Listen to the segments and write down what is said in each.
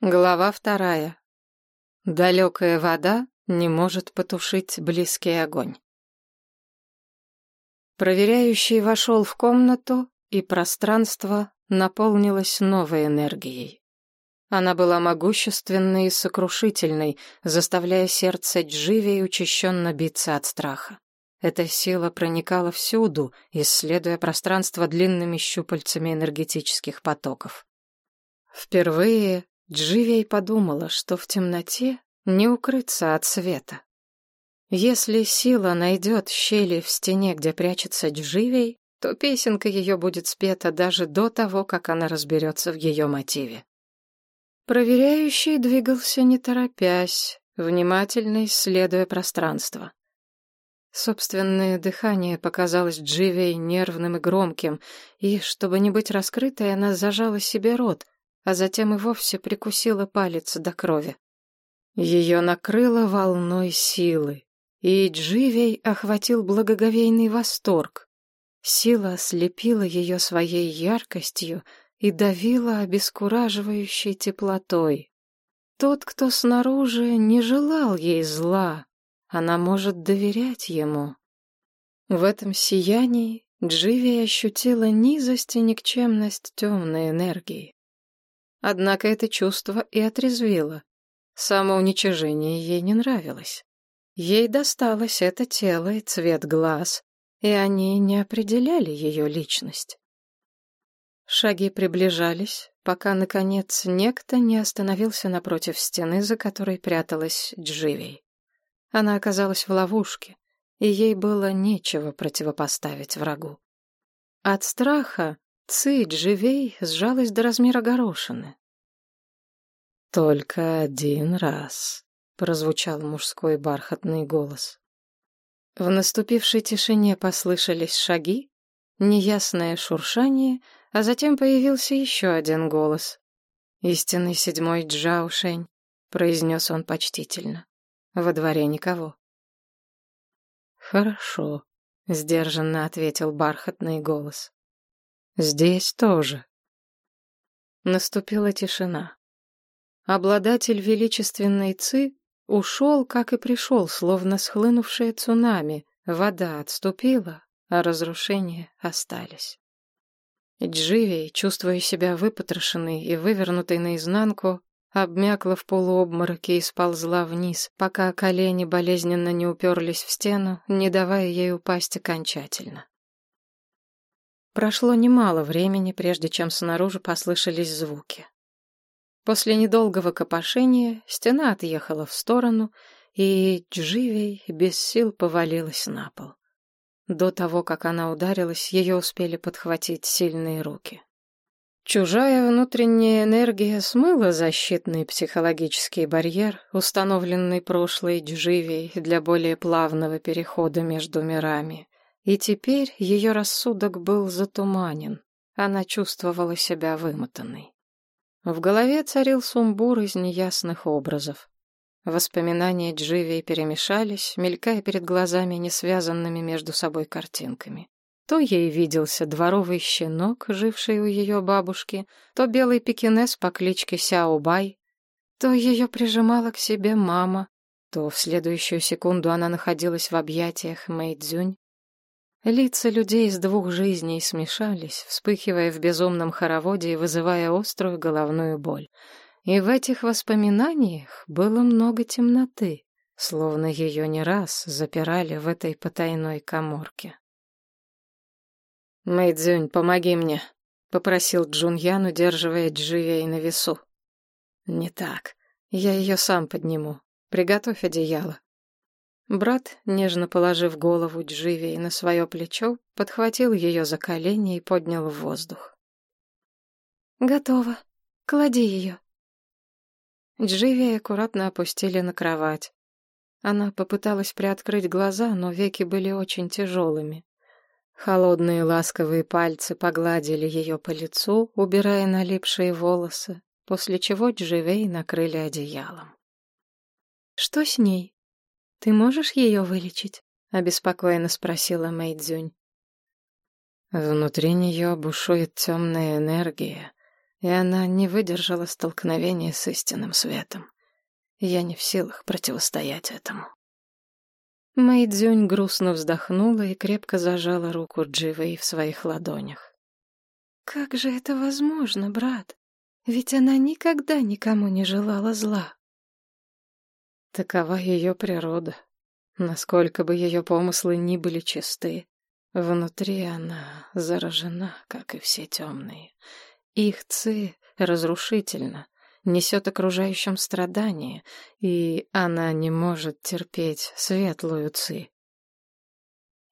Глава вторая. Далекая вода не может потушить близкий огонь. Проверяющий вошел в комнату, и пространство наполнилось новой энергией. Она была могущественной и сокрушительной, заставляя сердце Дживи учащенно биться от страха. Эта сила проникала всюду, исследуя пространство длинными щупальцами энергетических потоков. Впервые Дживей подумала, что в темноте не укрыться от света. Если сила найдет щели в стене, где прячется Дживей, то песенка ее будет спета даже до того, как она разберется в ее мотиве. Проверяющий двигался не торопясь, внимательно исследуя пространство. Собственное дыхание показалось Дживей нервным и громким, и, чтобы не быть раскрытой, она зажала себе рот — а затем и вовсе прикусила палец до крови. Ее накрыло волной силы, и Дживей охватил благоговейный восторг. Сила ослепила ее своей яркостью и давила обескураживающей теплотой. Тот, кто снаружи, не желал ей зла, она может доверять ему. В этом сиянии Дживи ощутила низость и никчемность темной энергии. Однако это чувство и отрезвило. Самоуничижение ей не нравилось. Ей досталось это тело и цвет глаз, и они не определяли ее личность. Шаги приближались, пока, наконец, некто не остановился напротив стены, за которой пряталась Дживей. Она оказалась в ловушке, и ей было нечего противопоставить врагу. От страха Цыть живей сжалась до размера горошины. «Только один раз», — прозвучал мужской бархатный голос. В наступившей тишине послышались шаги, неясное шуршание, а затем появился еще один голос. «Истинный седьмой Джаушень», — произнес он почтительно. «Во дворе никого». «Хорошо», — сдержанно ответил бархатный голос. Здесь тоже. Наступила тишина. Обладатель величественной ци ушел, как и пришел, словно схлынувшее цунами. Вода отступила, а разрушения остались. Дживей, чувствуя себя выпотрошенной и вывернутой наизнанку, обмякла в полуобмороке и сползла вниз, пока колени болезненно не уперлись в стену, не давая ей упасть окончательно. Прошло немало времени, прежде чем снаружи послышались звуки. После недолгого копошения стена отъехала в сторону, и Дживей без сил повалилась на пол. До того, как она ударилась, ее успели подхватить сильные руки. Чужая внутренняя энергия смыла защитный психологический барьер, установленный прошлой Дживей для более плавного перехода между мирами. И теперь ее рассудок был затуманен. Она чувствовала себя вымотанной. В голове царил сумбур из неясных образов. Воспоминания Дживей перемешались, мелькая перед глазами несвязанными между собой картинками. То ей виделся дворовый щенок, живший у ее бабушки, то белый пекинес по кличке Сяобай, то ее прижимала к себе мама, то в следующую секунду она находилась в объятиях Мэйдзюнь, Лица людей из двух жизней смешались, вспыхивая в безумном хороводе и вызывая острую головную боль. И в этих воспоминаниях было много темноты, словно ее не раз запирали в этой потайной коморке. «Мэйдзюнь, помоги мне», — попросил Джуньян, удерживая Дживей на весу. «Не так. Я ее сам подниму. Приготовь одеяло». Брат, нежно положив голову Дживей на свое плечо, подхватил ее за колени и поднял в воздух. «Готово. Клади ее». Дживей аккуратно опустили на кровать. Она попыталась приоткрыть глаза, но веки были очень тяжелыми. Холодные ласковые пальцы погладили ее по лицу, убирая налипшие волосы, после чего Дживей накрыли одеялом. «Что с ней?» «Ты можешь ее вылечить?» — обеспокоенно спросила Мэйдзюнь. Внутри нее бушует темная энергия. и она не выдержала столкновения с истинным светом. Я не в силах противостоять этому. Мэйдзюнь грустно вздохнула и крепко зажала руку Дживей в своих ладонях. «Как же это возможно, брат? Ведь она никогда никому не желала зла». Такова ее природа. Насколько бы ее помыслы ни были чисты, внутри она заражена, как и все темные. Их ци разрушительно, несет окружающим страдания, и она не может терпеть светлую ци.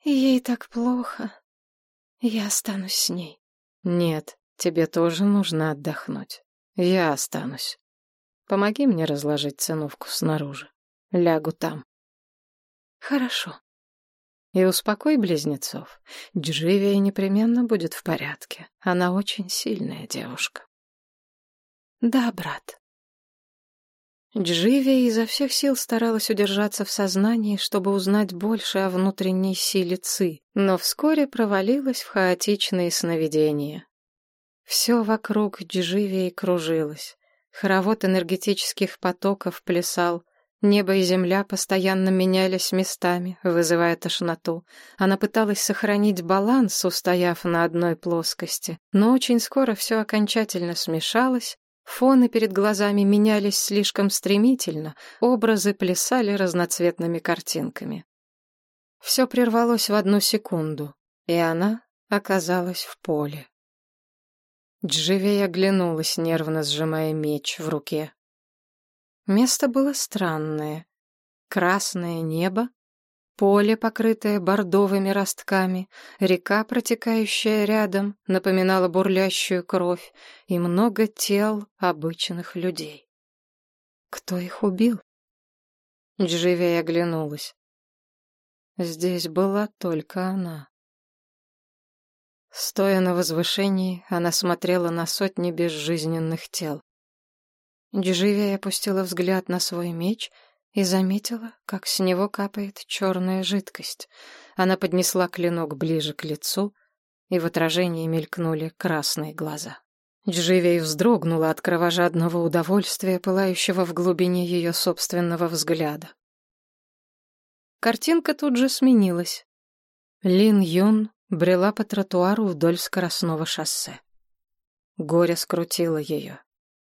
Ей так плохо. Я останусь с ней. Нет, тебе тоже нужно отдохнуть. Я останусь. Помоги мне разложить циновку снаружи. Лягу там. Хорошо. И успокой близнецов. Дживия непременно будет в порядке. Она очень сильная девушка. Да, брат. Дживия изо всех сил старалась удержаться в сознании, чтобы узнать больше о внутренней силе Ци, но вскоре провалилась в хаотичные сновидения. Все вокруг Дживии кружилось. Хоровод энергетических потоков плясал, Небо и земля постоянно менялись местами, вызывая тошноту. Она пыталась сохранить баланс, устояв на одной плоскости, но очень скоро все окончательно смешалось, фоны перед глазами менялись слишком стремительно, образы плясали разноцветными картинками. Все прервалось в одну секунду, и она оказалась в поле. Дживей оглянулась, нервно сжимая меч в руке. Место было странное. Красное небо, поле, покрытое бордовыми ростками, река, протекающая рядом, напоминала бурлящую кровь, и много тел обычных людей. Кто их убил? Дживей оглянулась. Здесь была только она. Стоя на возвышении, она смотрела на сотни безжизненных тел. Деживия опустила взгляд на свой меч и заметила, как с него капает черная жидкость. Она поднесла клинок ближе к лицу, и в отражении мелькнули красные глаза. Дживей вздрогнула от кровожадного удовольствия, пылающего в глубине ее собственного взгляда. Картинка тут же сменилась. Лин Юн брела по тротуару вдоль скоростного шоссе. Горе скрутило ее.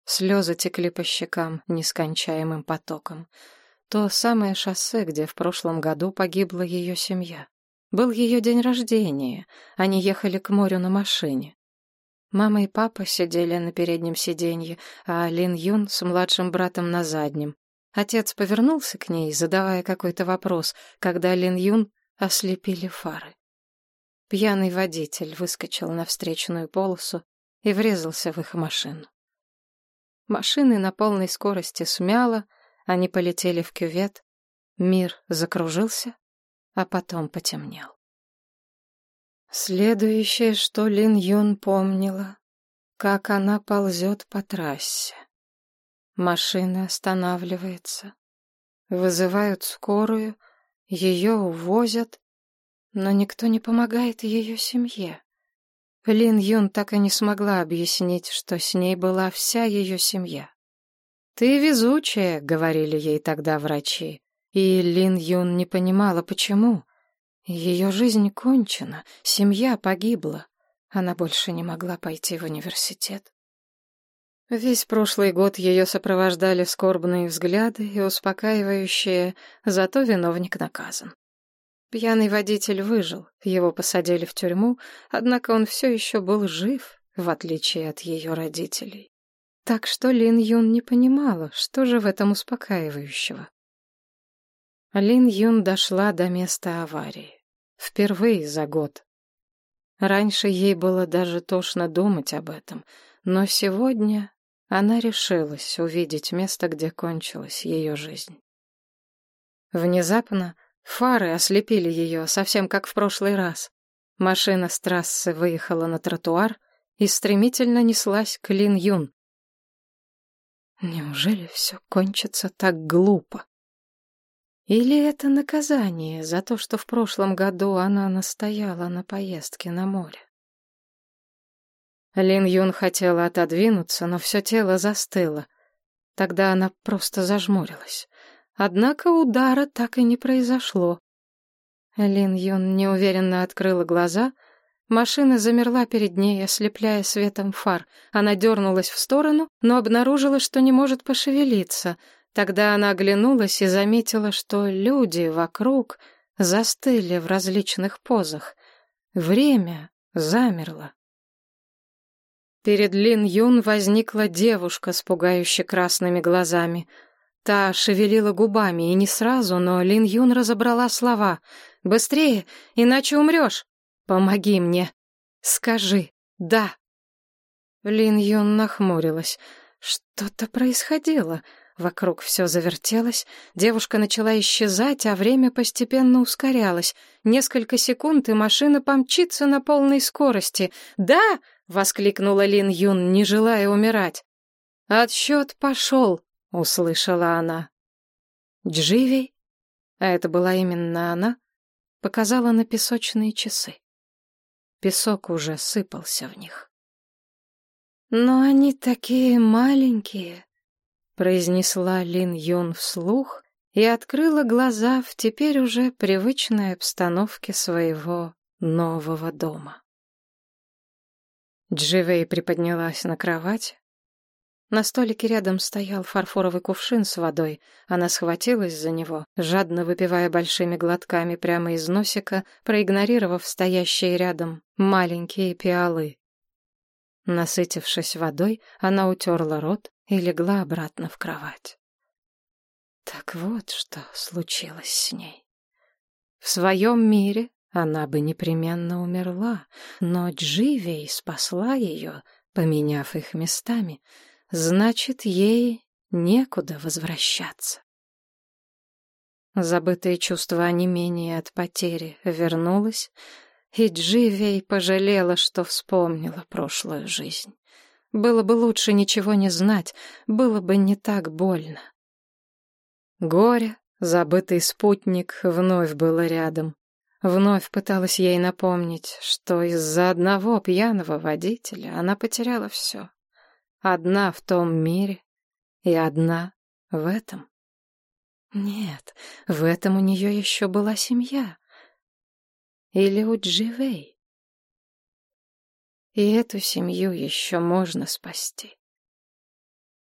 Слезы текли по щекам нескончаемым потоком. То самое шоссе, где в прошлом году погибла ее семья. Был ее день рождения, они ехали к морю на машине. Мама и папа сидели на переднем сиденье, а Лин Юн с младшим братом на заднем. Отец повернулся к ней, задавая какой-то вопрос, когда Лин Юн ослепили фары. Пьяный водитель выскочил на встречную полосу и врезался в их машину. Машины на полной скорости смяло, они полетели в кювет. Мир закружился, а потом потемнел. Следующее, что Лин Юн помнила, как она ползет по трассе. Машина останавливается. Вызывают скорую, ее увозят, но никто не помогает ее семье. Лин Юн так и не смогла объяснить, что с ней была вся ее семья. «Ты везучая», — говорили ей тогда врачи. И Лин Юн не понимала, почему. Ее жизнь кончена, семья погибла. Она больше не могла пойти в университет. Весь прошлый год ее сопровождали скорбные взгляды и успокаивающие, зато виновник наказан. Пьяный водитель выжил, его посадили в тюрьму, однако он все еще был жив, в отличие от ее родителей. Так что Лин Юн не понимала, что же в этом успокаивающего. Лин Юн дошла до места аварии. Впервые за год. Раньше ей было даже тошно думать об этом, но сегодня она решилась увидеть место, где кончилась ее жизнь. Внезапно Фары ослепили ее, совсем как в прошлый раз. Машина с трассы выехала на тротуар и стремительно неслась к Лин Юн. Неужели все кончится так глупо? Или это наказание за то, что в прошлом году она настояла на поездке на море? Лин Юн хотела отодвинуться, но все тело застыло. Тогда она просто зажмурилась. Однако удара так и не произошло. Лин Юн неуверенно открыла глаза. Машина замерла перед ней, ослепляя светом фар. Она дернулась в сторону, но обнаружила, что не может пошевелиться. Тогда она оглянулась и заметила, что люди вокруг застыли в различных позах. Время замерло. Перед Лин Юн возникла девушка с пугающе красными глазами. Та шевелила губами, и не сразу, но Лин Юн разобрала слова. «Быстрее, иначе умрешь! Помоги мне! Скажи «да». Лин Юн нахмурилась. Что-то происходило. Вокруг все завертелось, девушка начала исчезать, а время постепенно ускорялось. Несколько секунд, и машина помчится на полной скорости. «Да!» — воскликнула Лин Юн, не желая умирать. «Отсчет пошел!» — услышала она. Дживей, а это была именно она, показала на песочные часы. Песок уже сыпался в них. «Но они такие маленькие», произнесла Лин Юн вслух и открыла глаза в теперь уже привычной обстановке своего нового дома. Дживей приподнялась на кровать. На столике рядом стоял фарфоровый кувшин с водой. Она схватилась за него, жадно выпивая большими глотками прямо из носика, проигнорировав стоящие рядом маленькие пиалы. Насытившись водой, она утерла рот и легла обратно в кровать. Так вот, что случилось с ней. В своем мире она бы непременно умерла, но Дживей спасла ее, поменяв их местами. Значит, ей некуда возвращаться. Забытое чувство онемения от потери вернулось, и Дживей пожалела, что вспомнила прошлую жизнь. Было бы лучше ничего не знать, было бы не так больно. Горе, забытый спутник, вновь было рядом. Вновь пыталась ей напомнить, что из-за одного пьяного водителя она потеряла все. Одна в том мире и одна в этом. Нет, в этом у нее еще была семья. Или у Дживей. И эту семью еще можно спасти.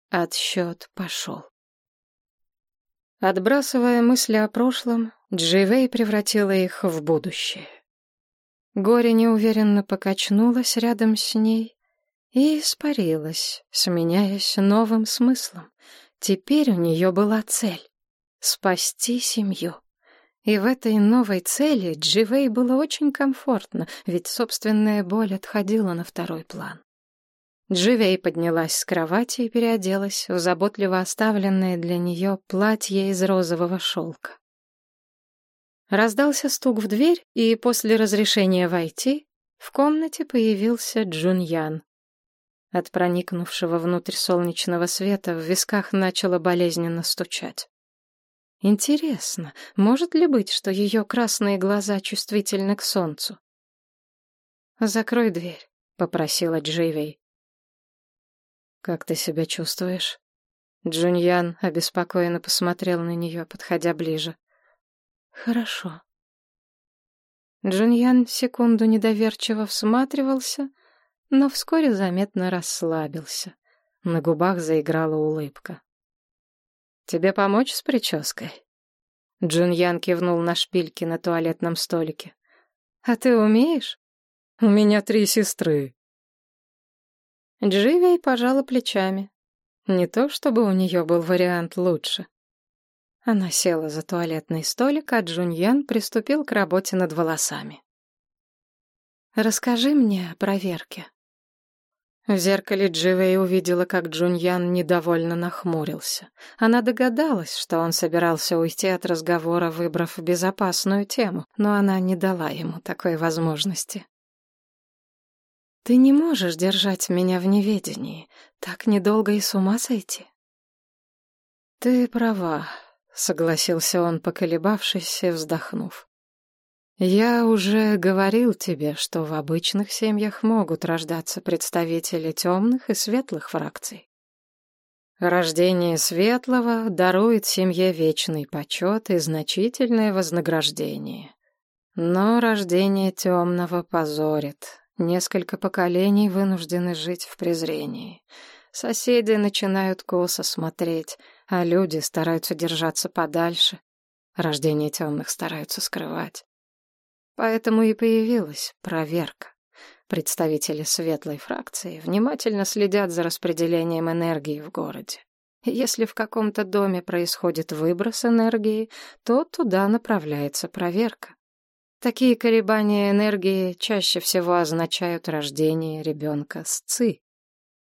Отсчет пошел. Отбрасывая мысли о прошлом, Дживей превратила их в будущее. Горе неуверенно покачнулось рядом с ней и испарилось, сменяясь новым смыслом. Теперь у нее была цель — спасти семью. И в этой новой цели Дживей было очень комфортно, ведь собственная боль отходила на второй план. Дживей поднялась с кровати и переоделась в заботливо оставленное для нее платье из розового шелка. Раздался стук в дверь, и после разрешения войти в комнате появился Джуньян. От проникнувшего внутрь солнечного света в висках начало болезненно стучать. Интересно, может ли быть, что ее красные глаза чувствительны к солнцу? «Закрой дверь», — попросила Дживей. «Как ты себя чувствуешь?» Джуньян обеспокоенно посмотрел на нее, подходя ближе. «Хорошо». Джуньян секунду недоверчиво всматривался, но вскоре заметно расслабился. На губах заиграла улыбка. «Тебе помочь с прической?» Джун Ян кивнул на шпильки на туалетном столике. «А ты умеешь?» «У меня три сестры». Дживей пожала плечами. Не то чтобы у нее был вариант лучше. Она села за туалетный столик, а Джуньян приступил к работе над волосами. «Расскажи мне о проверке», в зеркале Дживей увидела, как Джуньян недовольно нахмурился. Она догадалась, что он собирался уйти от разговора, выбрав безопасную тему, но она не дала ему такой возможности. «Ты не можешь держать меня в неведении. Так недолго и с ума сойти». «Ты права», — согласился он, поколебавшись и вздохнув. Я уже говорил тебе, что в обычных семьях могут рождаться представители темных и светлых фракций. Рождение светлого дарует семье вечный почет и значительное вознаграждение. Но рождение темного позорит. Несколько поколений вынуждены жить в презрении. Соседи начинают косо смотреть, а люди стараются держаться подальше. Рождение темных стараются скрывать. Поэтому и появилась проверка. Представители светлой фракции внимательно следят за распределением энергии в городе. Если в каком-то доме происходит выброс энергии, то туда направляется проверка. Такие колебания энергии чаще всего означают рождение ребенка с ЦИ.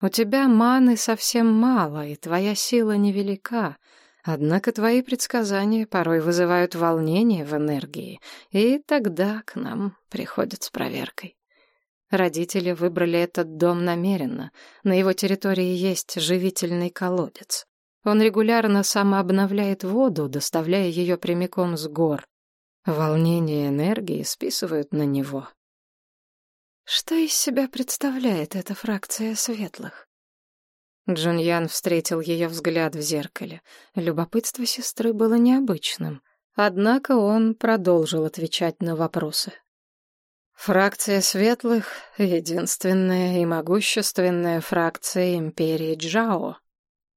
У тебя маны совсем мало, и твоя сила невелика, однако твои предсказания порой вызывают волнение в энергии, и тогда к нам приходят с проверкой. Родители выбрали этот дом намеренно. На его территории есть живительный колодец. Он регулярно самообновляет воду, доставляя ее прямиком с гор. Волнение энергии списывают на него. Что из себя представляет эта фракция светлых? Джуньян встретил ее взгляд в зеркале. Любопытство сестры было необычным, однако он продолжил отвечать на вопросы. Фракция светлых — единственная и могущественная фракция империи Джао.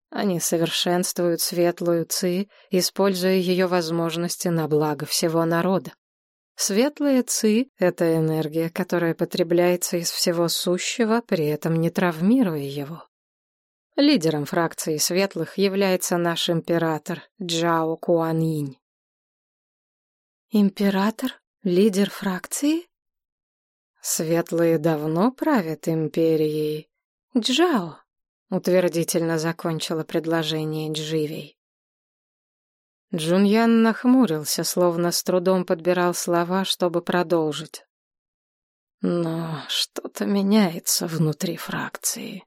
Они совершенствуют светлую ци, используя ее возможности на благо всего народа. Светлая ци — это энергия, которая потребляется из всего сущего, при этом не травмируя его. Лидером фракции светлых является наш император Джао Куанинь. Император? Лидер фракции? Светлые давно правят империей. Джао. Утвердительно закончила предложение Дживей. Джуньян нахмурился, словно с трудом подбирал слова, чтобы продолжить. Но что-то меняется внутри фракции.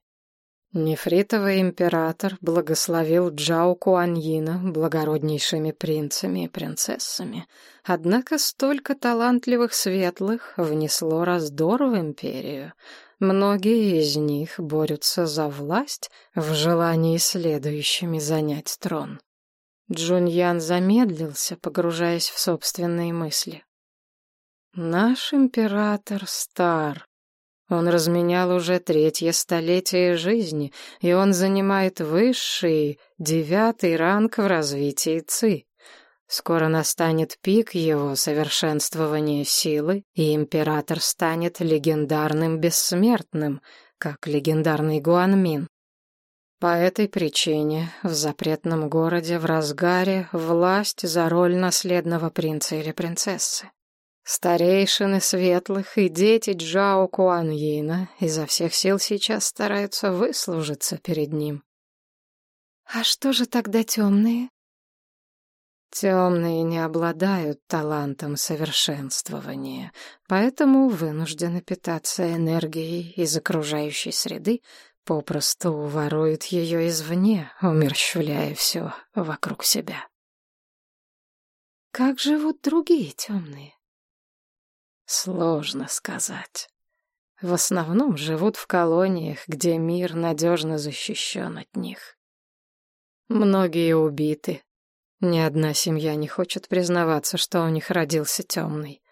Нефритовый император благословил Джао Куаньина благороднейшими принцами и принцессами, однако столько талантливых светлых внесло раздор в империю, Многие из них борются за власть в желании следующими занять трон. Джуньян замедлился, погружаясь в собственные мысли. Наш император стар. Он разменял уже третье столетие жизни, и он занимает высший, девятый ранг в развитии ЦИ. Скоро настанет пик его совершенствования силы, и император станет легендарным бессмертным, как легендарный Гуанмин. По этой причине в запретном городе в разгаре власть за роль наследного принца или принцессы. Старейшины светлых и дети Джао Куаньина изо всех сил сейчас стараются выслужиться перед ним. «А что же тогда темные?» Темные не обладают талантом совершенствования, поэтому вынуждены питаться энергией из окружающей среды, попросту воруют ее извне, умерщвляя все вокруг себя. Как живут другие темные? Сложно сказать. В основном живут в колониях, где мир надежно защищен от них. Многие убиты, ни одна семья не хочет признаваться, что у них родился темный.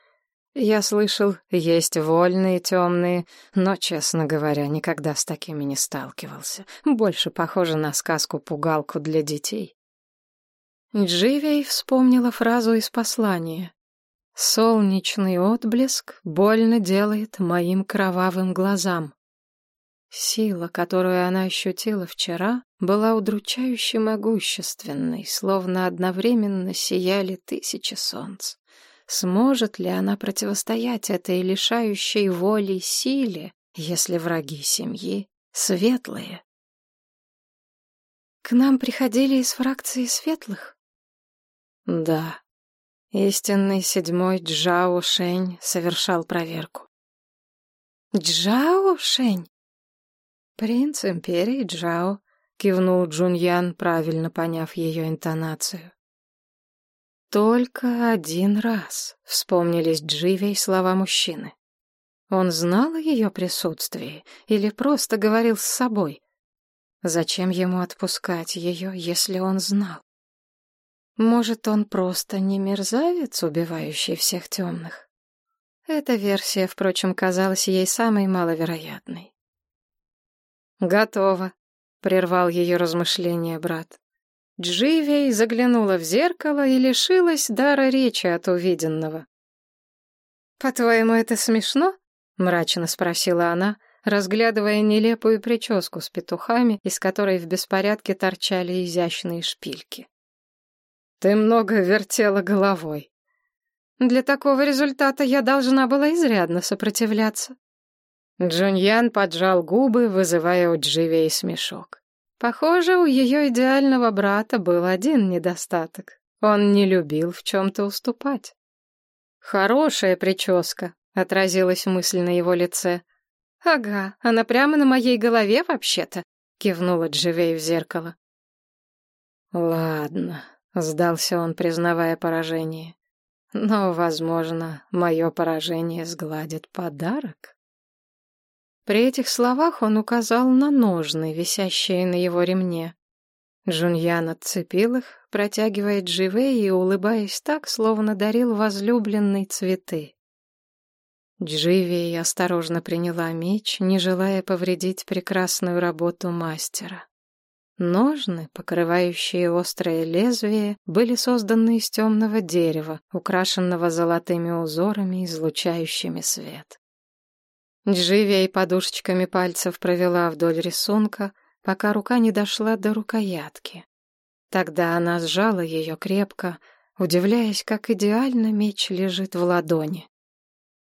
Я слышал, есть вольные темные, но, честно говоря, никогда с такими не сталкивался. Больше похоже на сказку-пугалку для детей. Дживей вспомнила фразу из послания. «Солнечный отблеск больно делает моим кровавым глазам». Сила, которую она ощутила вчера, была удручающе могущественной, словно одновременно сияли тысячи солнц. Сможет ли она противостоять этой лишающей воли силе, если враги семьи светлые? К нам приходили из фракции светлых? Да. Истинный седьмой Джао Шень совершал проверку. Джао Шень? «Принц империи Джао», — кивнул Джуньян, правильно поняв ее интонацию. Только один раз вспомнились Дживей слова мужчины. Он знал о ее присутствии или просто говорил с собой? Зачем ему отпускать ее, если он знал? Может, он просто не мерзавец, убивающий всех темных? Эта версия, впрочем, казалась ей самой маловероятной. «Готово», — прервал ее размышления брат. Дживей заглянула в зеркало и лишилась дара речи от увиденного. «По-твоему, это смешно?» — мрачно спросила она, разглядывая нелепую прическу с петухами, из которой в беспорядке торчали изящные шпильки. «Ты много вертела головой. Для такого результата я должна была изрядно сопротивляться». Джуньян поджал губы, вызывая у Дживей смешок. Похоже, у ее идеального брата был один недостаток. Он не любил в чем-то уступать. «Хорошая прическа», Отразилась мысль на его лице. «Ага, она прямо на моей голове вообще-то», — кивнула Дживей в зеркало. «Ладно», — сдался он, признавая поражение. «Но, возможно, мое поражение сгладит подарок». При этих словах он указал на ножны, висящие на его ремне. Джуньян отцепил их, протягивая Дживей и улыбаясь так, словно дарил возлюбленной цветы. Дживия осторожно приняла меч, не желая повредить прекрасную работу мастера. Ножны, покрывающие острое лезвие, были созданы из темного дерева, украшенного золотыми узорами, излучающими свет. Дживия подушечками пальцев провела вдоль рисунка, пока рука не дошла до рукоятки. Тогда она сжала ее крепко, удивляясь, как идеально меч лежит в ладони.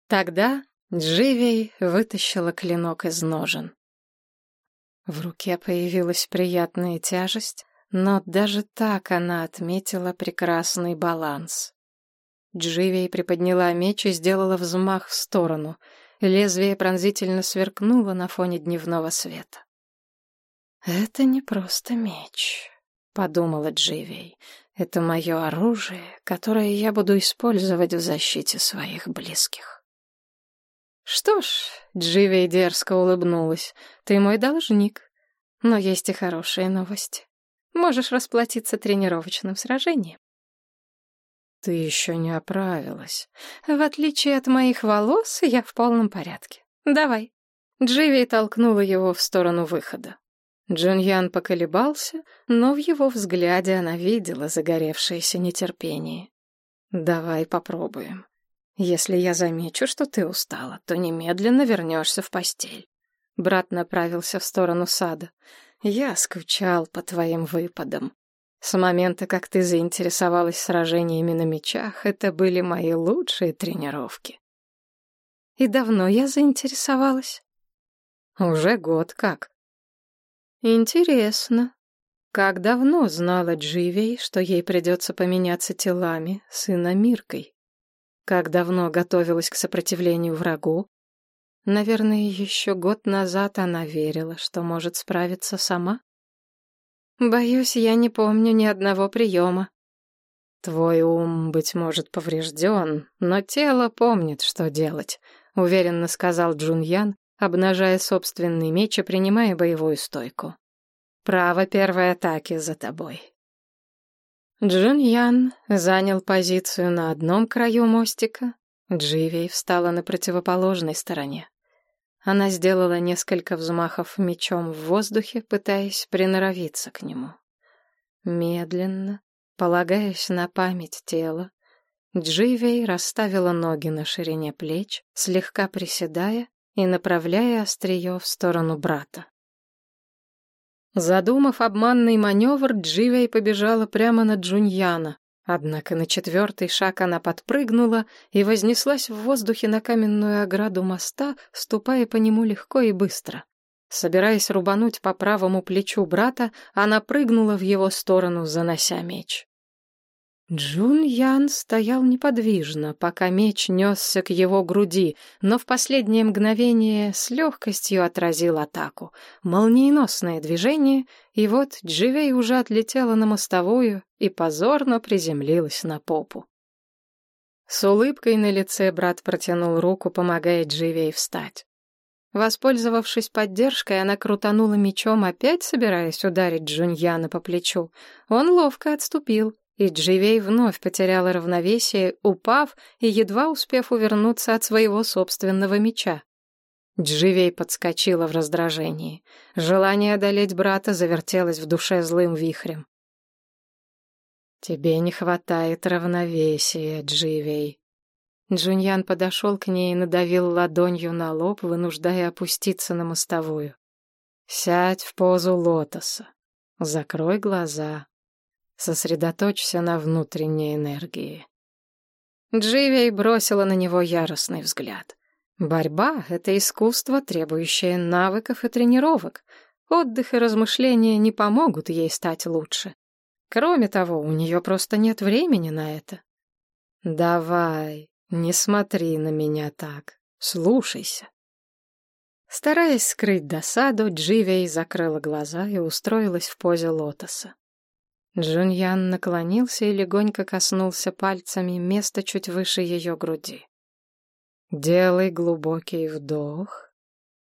Тогда Дживей вытащила клинок из ножен. В руке появилась приятная тяжесть, но даже так она отметила прекрасный баланс. Дживей приподняла меч и сделала взмах в сторону. Лезвие пронзительно сверкнуло на фоне дневного света. «Это не просто меч», — подумала Дживей. «Это мое оружие, которое я буду использовать в защите своих близких». «Что ж», — Дживи дерзко улыбнулась, — «ты мой должник. Но есть и хорошие новости. Можешь расплатиться тренировочным сражением». «Ты еще не оправилась. В отличие от моих волос, я в полном порядке. Давай». Дживи толкнула его в сторону выхода. Джуньян поколебался, но в его взгляде она видела загоревшееся нетерпение. «Давай попробуем. Если я замечу, что ты устала, то немедленно вернешься в постель. Брат направился в сторону сада. Я скучал по твоим выпадам. С момента, как ты заинтересовалась сражениями на мечах, это были мои лучшие тренировки. И давно я заинтересовалась? Уже год как. Интересно. Как давно знала Дживей, что ей придется поменяться телами с Иномиркой? Как давно готовилась к сопротивлению врагу? Наверное, еще год назад она верила, что может справиться сама. Боюсь, я не помню ни одного приема. Твой ум, быть может, поврежден, но тело помнит, что делать, уверенно сказал Джуньян, обнажая собственный меч и принимая боевую стойку. Право первой атаки за тобой. Джун Ян занял позицию на одном краю мостика, Дживей встала на противоположной стороне. Она сделала несколько взмахов мечом в воздухе, пытаясь приноровиться к нему. Медленно, полагаясь на память тела, Дживей расставила ноги на ширине плеч, слегка приседая и направляя острие в сторону брата. Задумав обманный маневр, Дживей побежала прямо на Джуньяна. Однако на четвертый шаг она подпрыгнула и вознеслась в воздухе на каменную ограду моста, ступая по нему легко и быстро. Собираясь рубануть по правому плечу брата, она прыгнула в его сторону, занося меч. Джун Ян стоял неподвижно, пока меч несся к его груди, но в последнее мгновение с легкостью отразил атаку. Молниеносное движение, и вот Дживей уже отлетела на мостовую и позорно приземлилась на попу. С улыбкой на лице брат протянул руку, помогая Дживей встать. Воспользовавшись поддержкой, она крутанула мечом, опять собираясь ударить Джуньяна по плечу. Он ловко отступил, и Дживей вновь потеряла равновесие, упав и едва успев увернуться от своего собственного меча. Дживей подскочила в раздражении. Желание одолеть брата завертелось в душе злым вихрем. «Тебе не хватает равновесия, Дживей». Джуньян подошел к ней и надавил ладонью на лоб, вынуждая опуститься на мостовую. «Сядь в позу лотоса. Закрой глаза. Сосредоточься на внутренней энергии. Дживей бросила на него яростный взгляд. Борьба — это искусство, требующее навыков и тренировок. Отдых и размышления не помогут ей стать лучше. Кроме того, у нее просто нет времени на это. «Давай, не смотри на меня так. Слушайся». Стараясь скрыть досаду, Дживей закрыла глаза и устроилась в позе лотоса. Джуньян наклонился и легонько коснулся пальцами места чуть выше ее груди. Делай глубокий вдох,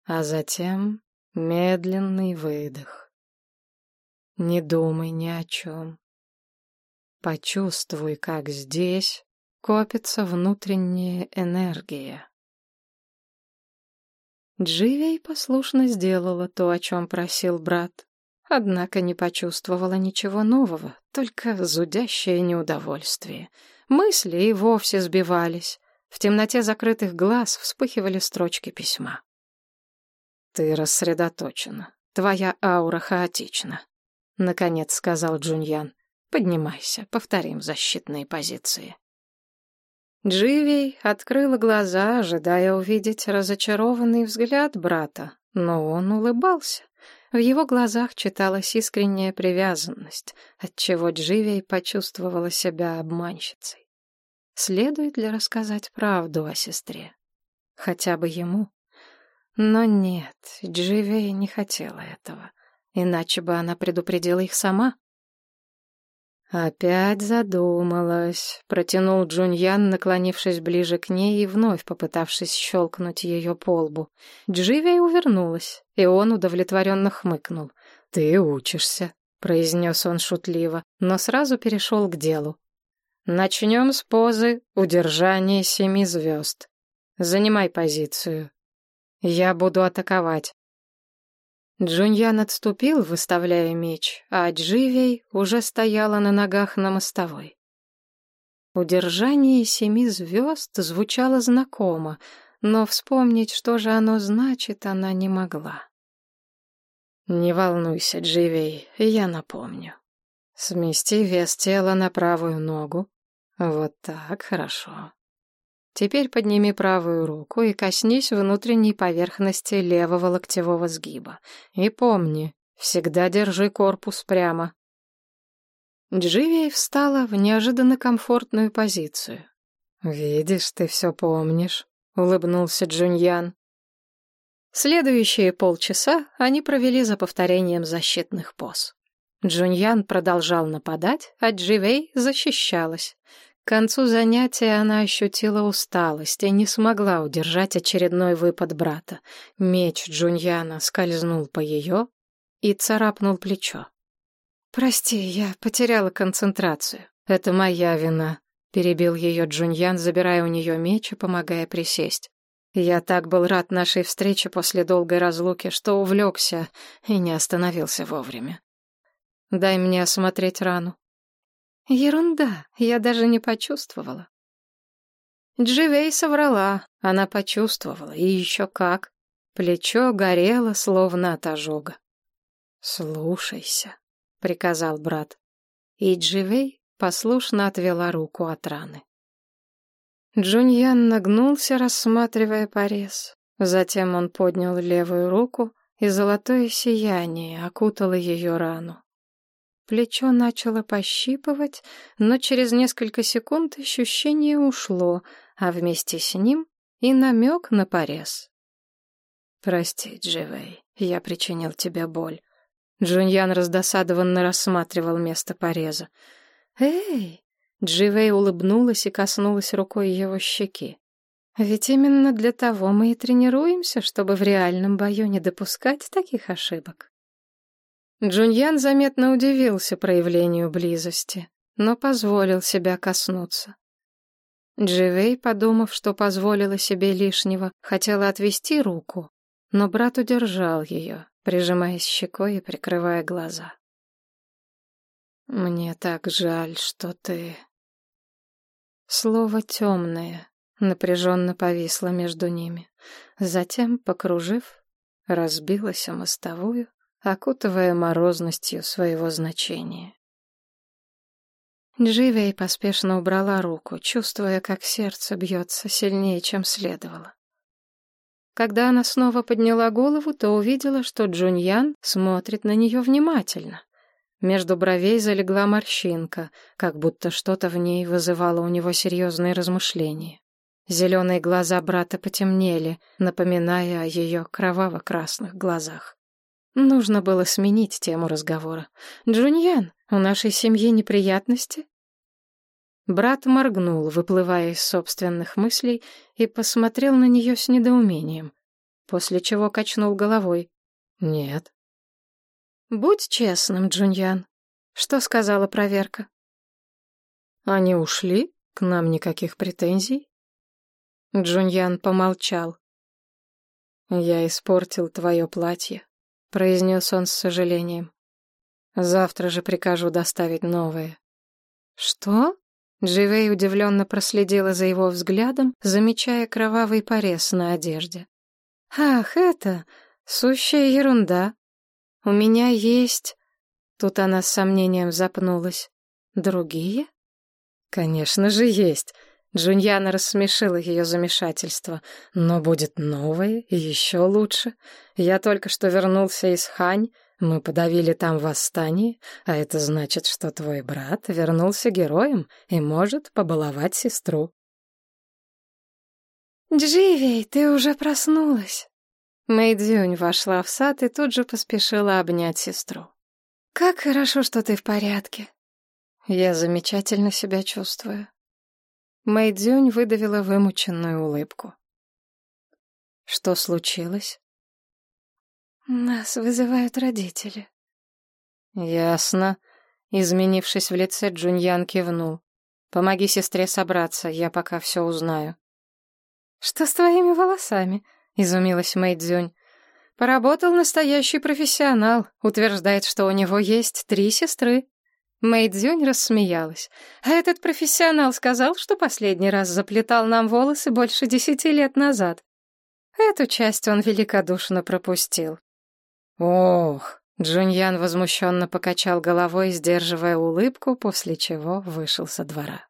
а затем медленный выдох. Не думай ни о чем. Почувствуй, как здесь копится внутренняя энергия. Дживей послушно сделала то, о чем просил брат. Однако не почувствовала ничего нового, только зудящее неудовольствие. Мысли и вовсе сбивались. В темноте закрытых глаз вспыхивали строчки письма. «Ты рассредоточена. Твоя аура хаотична», — наконец сказал Джуньян. «Поднимайся, повторим защитные позиции». Дживей открыла глаза, ожидая увидеть разочарованный взгляд брата, но он улыбался. В его глазах читалась искренняя привязанность, отчего Дживей почувствовала себя обманщицей. Следует ли рассказать правду о сестре? Хотя бы ему? Но нет, Дживей не хотела этого, иначе бы она предупредила их сама. «Опять задумалась», — протянул Джуньян, наклонившись ближе к ней и вновь попытавшись щелкнуть ее по лбу. Дживей увернулась, и он удовлетворенно хмыкнул. «Ты учишься», — произнес он шутливо, но сразу перешел к делу. «Начнем с позы удержания семи звезд. Занимай позицию. Я буду атаковать. Джуньян отступил, выставляя меч, а Дживей уже стояла на ногах на мостовой. Удержание семи звезд звучало знакомо, но вспомнить, что же оно значит, она не могла. «Не волнуйся, Дживей, я напомню. Смести вес тела на правую ногу. Вот так, хорошо. Теперь подними правую руку и коснись внутренней поверхности левого локтевого сгиба. И помни, всегда держи корпус прямо. Дживей встала в неожиданно комфортную позицию. «Видишь, ты все помнишь», — улыбнулся Джуньян. Следующие полчаса они провели за повторением защитных поз. Джуньян продолжал нападать, а Дживей защищалась. К концу занятия она ощутила усталость и не смогла удержать очередной выпад брата. Меч Джуньяна скользнул по ее и царапнул плечо. «Прости, я потеряла концентрацию. Это моя вина», — перебил ее Джуньян, забирая у нее меч и помогая присесть. «Я так был рад нашей встрече после долгой разлуки, что увлекся и не остановился вовремя. Дай мне осмотреть рану». Ерунда, я даже не почувствовала. Дживей соврала, она почувствовала, и еще как. Плечо горело, словно от ожога. «Слушайся», — приказал брат. И Дживей послушно отвела руку от раны. Джуньян нагнулся, рассматривая порез. Затем он поднял левую руку, и золотое сияние окутало ее рану. Плечо начало пощипывать, но через несколько секунд ощущение ушло, а вместе с ним и намек на порез. «Прости, Дживей, я причинил тебе боль». Джуньян раздосадованно рассматривал место пореза. «Эй!» Дживей улыбнулась и коснулась рукой его щеки. «Ведь именно для того мы и тренируемся, чтобы в реальном бою не допускать таких ошибок». Джуньян заметно удивился проявлению близости, но позволил себя коснуться. Дживей, подумав, что позволила себе лишнего, хотела отвести руку, но брат удержал ее, прижимаясь щекой и прикрывая глаза. «Мне так жаль, что ты...» Слово «темное» напряженно повисло между ними. Затем, покружив, разбилось о мостовую окутывая морозностью своего значения. Дживей поспешно убрала руку, чувствуя, как сердце бьется сильнее, чем следовало. Когда она снова подняла голову, то увидела, что Джуньян смотрит на нее внимательно. Между бровей залегла морщинка, как будто что-то в ней вызывало у него серьезные размышления. Зеленые глаза брата потемнели, напоминая о ее кроваво-красных глазах. Нужно было сменить тему разговора. «Джуньян, у нашей семьи неприятности?» Брат моргнул, выплывая из собственных мыслей, и посмотрел на нее с недоумением, после чего качнул головой. «Нет». «Будь честным, Джуньян. Что сказала проверка?» «Они ушли? К нам никаких претензий?» Джуньян помолчал. «Я испортил твое платье. — произнес он с сожалением. «Завтра же прикажу доставить новые». «Что?» Дживей удивленно проследила за его взглядом, замечая кровавый порез на одежде. «Ах, это сущая ерунда. У меня есть...» Тут она с сомнением запнулась. «Другие?» «Конечно же есть. Джуньяна рассмешила ее замешательство. «Но будет новое и еще лучше. Я только что вернулся из Хань, мы подавили там восстание, а это значит, что твой брат вернулся героем и может побаловать сестру». «Дживей, ты уже проснулась!» Мэйдзюнь вошла в сад и тут же поспешила обнять сестру. «Как хорошо, что ты в порядке!» «Я замечательно себя чувствую. Мэйдзюнь выдавила вымученную улыбку. Что случилось? Нас вызывают родители. Ясно. Изменившись в лице, Джуньян кивнул. Помоги сестре собраться, я пока все узнаю. Что с твоими волосами? Изумилась Мэйдзюнь. Поработал настоящий профессионал, утверждает, что у него есть три сестры. Мэйдзюнь рассмеялась. А этот профессионал сказал, что последний раз заплетал нам волосы больше десяти лет назад. Эту часть он великодушно пропустил. Ох, Джуньян возмущенно покачал головой, сдерживая улыбку, после чего вышел со двора.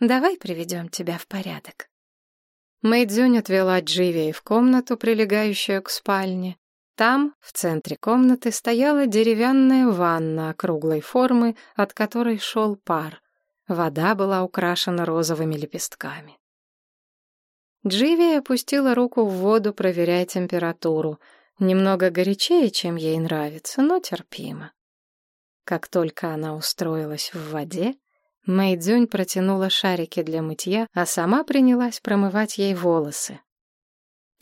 «Давай приведем тебя в порядок». Мэйдзюнь отвела Дживей в комнату, прилегающую к спальне, там, в центре комнаты, стояла деревянная ванна округлой формы, от которой шел пар. Вода была украшена розовыми лепестками. Дживи опустила руку в воду, проверяя температуру. Немного горячее, чем ей нравится, но терпимо. Как только она устроилась в воде, Мэйдзюнь протянула шарики для мытья, а сама принялась промывать ей волосы.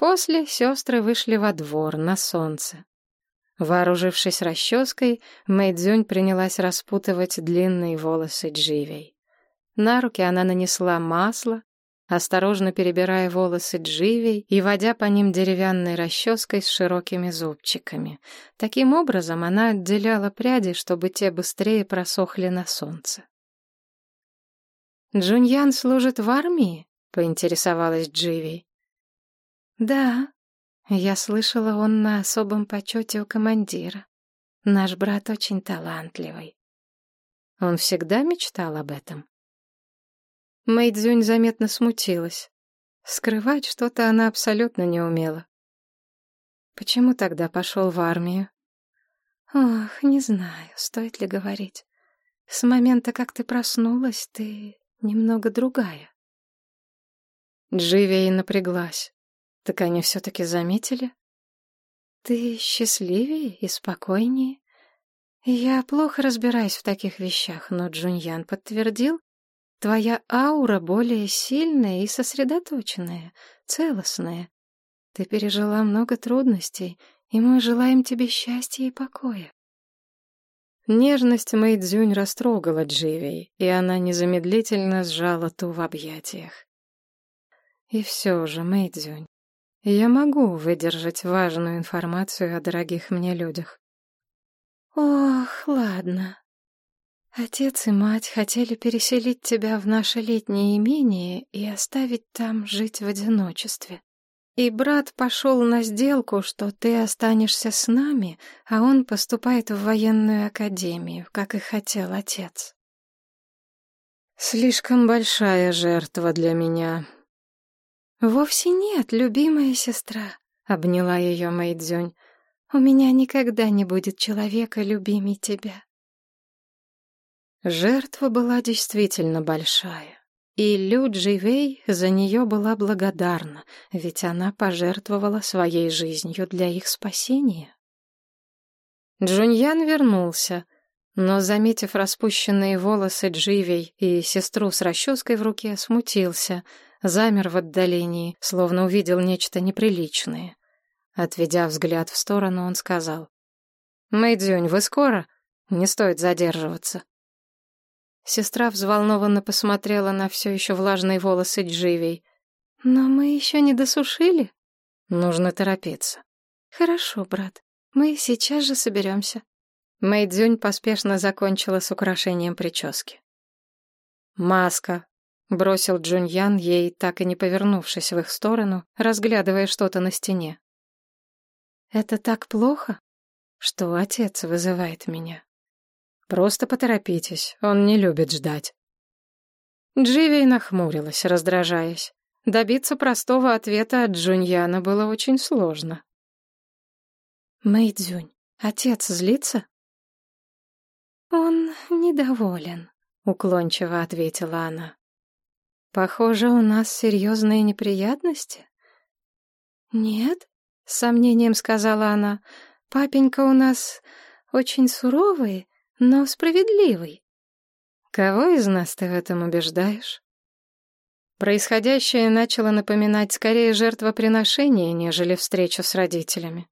После сестры вышли во двор, на солнце. Вооружившись расческой, Мэйдзюнь принялась распутывать длинные волосы Дживей. На руки она нанесла масло, осторожно перебирая волосы Дживей и водя по ним деревянной расческой с широкими зубчиками. Таким образом она отделяла пряди, чтобы те быстрее просохли на солнце. «Джуньян служит в армии?» — поинтересовалась Дживей. Да, я слышала, он на особом почете у командира. Наш брат очень талантливый. Он всегда мечтал об этом. Мэйдзюнь заметно смутилась. Скрывать что-то она абсолютно не умела. Почему тогда пошел в армию? Ох, не знаю, стоит ли говорить. С момента, как ты проснулась, ты немного другая. Дживия напряглась. Так они все-таки заметили? Ты счастливее и спокойнее. Я плохо разбираюсь в таких вещах, но Джуньян подтвердил, твоя аура более сильная и сосредоточенная, целостная. Ты пережила много трудностей, и мы желаем тебе счастья и покоя. Нежность Мэйдзюнь растрогала Дживей, и она незамедлительно сжала ту в объятиях. И все же, Мэйдзюнь, я могу выдержать важную информацию о дорогих мне людях. Ох, ладно. Отец и мать хотели переселить тебя в наше летнее имение и оставить там жить в одиночестве. И брат пошел на сделку, что ты останешься с нами, а он поступает в военную академию, как и хотел отец. Слишком большая жертва для меня. Вовсе нет, любимая сестра, обняла ее Мэйдзюнь. У меня никогда не будет человека любимей тебя. Жертва была действительно большая. И Лю Дживей за нее была благодарна, ведь она пожертвовала своей жизнью для их спасения. Джуньян вернулся, но, заметив распущенные волосы Дживей и сестру с расческой в руке, смутился, замер в отдалении, словно увидел нечто неприличное. Отведя взгляд в сторону, он сказал, «Мэйдзюнь, вы скоро? Не стоит задерживаться». Сестра взволнованно посмотрела на все еще влажные волосы Дживей. «Но мы еще не досушили?» «Нужно торопиться». «Хорошо, брат. Мы сейчас же соберемся». Мэйдзюнь поспешно закончила с украшением прически. «Маска», — бросил Джуньян ей, так и не повернувшись в их сторону, разглядывая что-то на стене. «Это так плохо, что отец вызывает меня». Просто поторопитесь, он не любит ждать. Дживей нахмурилась, раздражаясь. Добиться простого ответа от Джуньяна было очень сложно. «Мэйдзюнь, отец злится?» «Он недоволен», — уклончиво ответила она. «Похоже, у нас серьезные неприятности?» «Нет», — с сомнением сказала она, — «папенька у нас очень суровый, но справедливый. Кого из нас ты в этом убеждаешь? Происходящее начало напоминать скорее жертвоприношение, нежели встречу с родителями.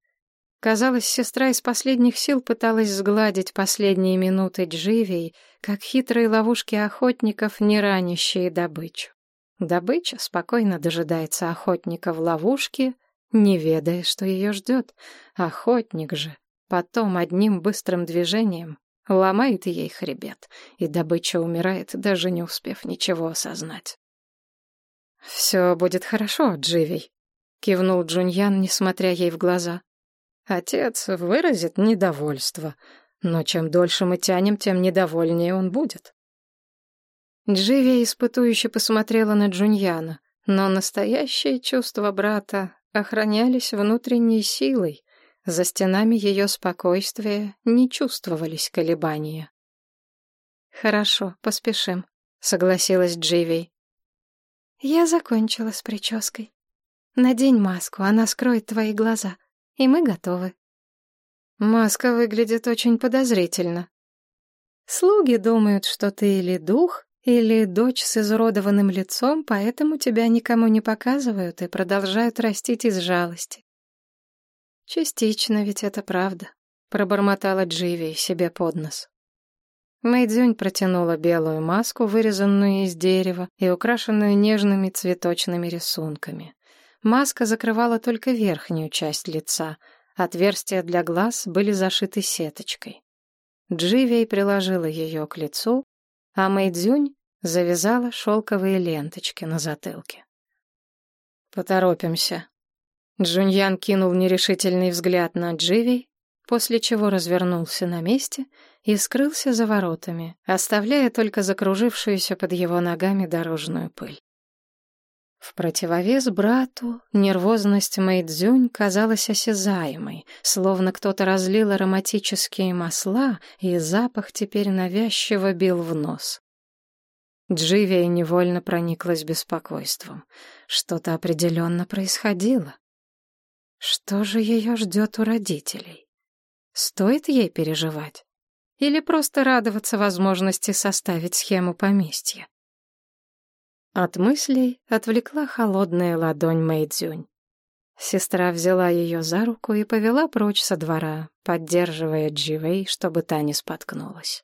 Казалось, сестра из последних сил пыталась сгладить последние минуты Дживей, как хитрые ловушки охотников, не ранящие добычу. Добыча спокойно дожидается охотника в ловушке, не ведая, что ее ждет. Охотник же потом одним быстрым движением Ломает ей хребет, и добыча умирает, даже не успев ничего осознать. «Все будет хорошо, Дживей», — кивнул Джуньян, несмотря ей в глаза. «Отец выразит недовольство, но чем дольше мы тянем, тем недовольнее он будет». Дживия испытующе посмотрела на Джуньяна, но настоящие чувства брата охранялись внутренней силой, за стенами ее спокойствия не чувствовались колебания. «Хорошо, поспешим», — согласилась Дживей. «Я закончила с прической. Надень маску, она скроет твои глаза, и мы готовы». Маска выглядит очень подозрительно. Слуги думают, что ты или дух, или дочь с изуродованным лицом, поэтому тебя никому не показывают и продолжают растить из жалости. «Частично ведь это правда», — пробормотала Дживи себе под нос. Мэйдзюнь протянула белую маску, вырезанную из дерева и украшенную нежными цветочными рисунками. Маска закрывала только верхнюю часть лица, отверстия для глаз были зашиты сеточкой. Дживей приложила ее к лицу, а Мэйдзюнь завязала шелковые ленточки на затылке. «Поторопимся», Джуньян кинул нерешительный взгляд на Дживи, после чего развернулся на месте и скрылся за воротами, оставляя только закружившуюся под его ногами дорожную пыль. В противовес брату нервозность Мэйдзюнь казалась осязаемой, словно кто-то разлил ароматические масла, и запах теперь навязчиво бил в нос. Дживия невольно прониклась беспокойством. Что-то определенно происходило. Что же ее ждет у родителей? Стоит ей переживать? Или просто радоваться возможности составить схему поместья? От мыслей отвлекла холодная ладонь Мэйдзюнь. Сестра взяла ее за руку и повела прочь со двора, поддерживая Дживей, чтобы та не споткнулась.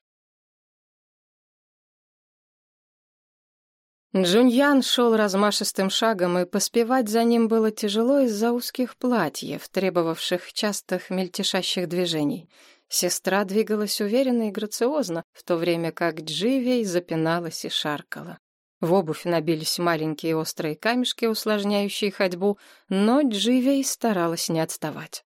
Джуньян шел размашистым шагом, и поспевать за ним было тяжело из-за узких платьев, требовавших частых мельтешащих движений. Сестра двигалась уверенно и грациозно, в то время как Дживей запиналась и шаркала. В обувь набились маленькие острые камешки, усложняющие ходьбу, но Дживей старалась не отставать.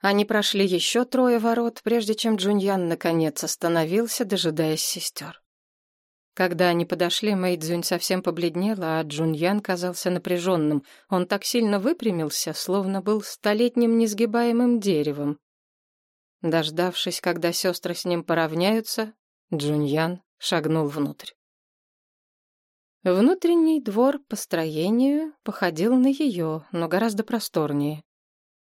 Они прошли еще трое ворот, прежде чем Джуньян наконец остановился, дожидаясь сестер. Когда они подошли, Мэйдзюнь совсем побледнела, а Джуньян казался напряженным. Он так сильно выпрямился, словно был столетним несгибаемым деревом. Дождавшись, когда сестры с ним поравняются, Джуньян шагнул внутрь. Внутренний двор по строению походил на ее, но гораздо просторнее.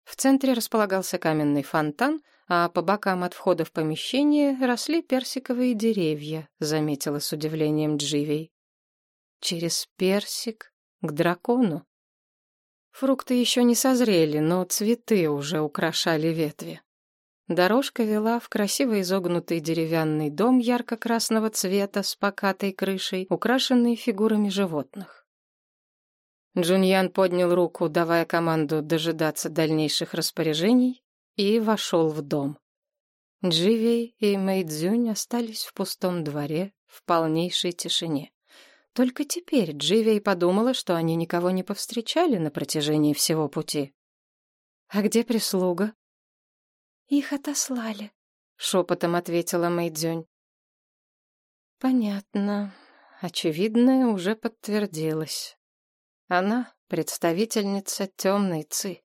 В центре располагался каменный фонтан, а по бокам от входа в помещение росли персиковые деревья, заметила с удивлением Дживей. Через персик к дракону. Фрукты еще не созрели, но цветы уже украшали ветви. Дорожка вела в красиво изогнутый деревянный дом ярко-красного цвета с покатой крышей, украшенный фигурами животных. Джуньян поднял руку, давая команду дожидаться дальнейших распоряжений, и вошел в дом. Дживей и Мэйдзюнь остались в пустом дворе в полнейшей тишине. Только теперь Дживей подумала, что они никого не повстречали на протяжении всего пути. «А где прислуга?» «Их отослали», — шепотом ответила Мэйдзюнь. «Понятно. Очевидное уже подтвердилось. Она — представительница темной ци.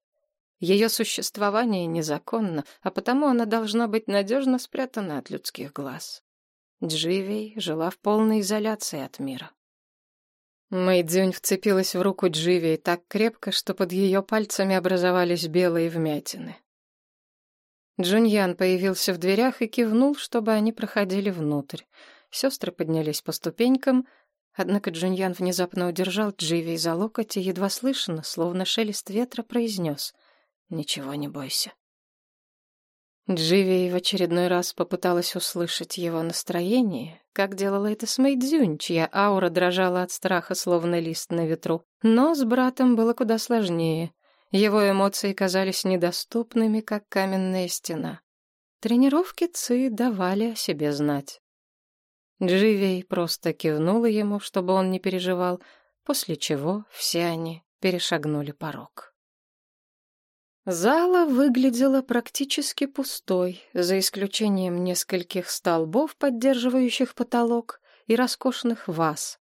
Ее существование незаконно, а потому она должна быть надежно спрятана от людских глаз. Дживей жила в полной изоляции от мира. Мэйдзюнь вцепилась в руку Дживей так крепко, что под ее пальцами образовались белые вмятины. Джуньян появился в дверях и кивнул, чтобы они проходили внутрь. Сестры поднялись по ступенькам, однако Джуньян внезапно удержал Дживи за локоть и едва слышно, словно шелест ветра, произнес «Ничего не бойся». Дживи в очередной раз попыталась услышать его настроение, как делала это с Мэйдзюнь, чья аура дрожала от страха, словно лист на ветру. Но с братом было куда сложнее. Его эмоции казались недоступными, как каменная стена. Тренировки Ци давали о себе знать. Дживей просто кивнула ему, чтобы он не переживал, после чего все они перешагнули порог. Зала выглядела практически пустой, за исключением нескольких столбов, поддерживающих потолок, и роскошных ваз.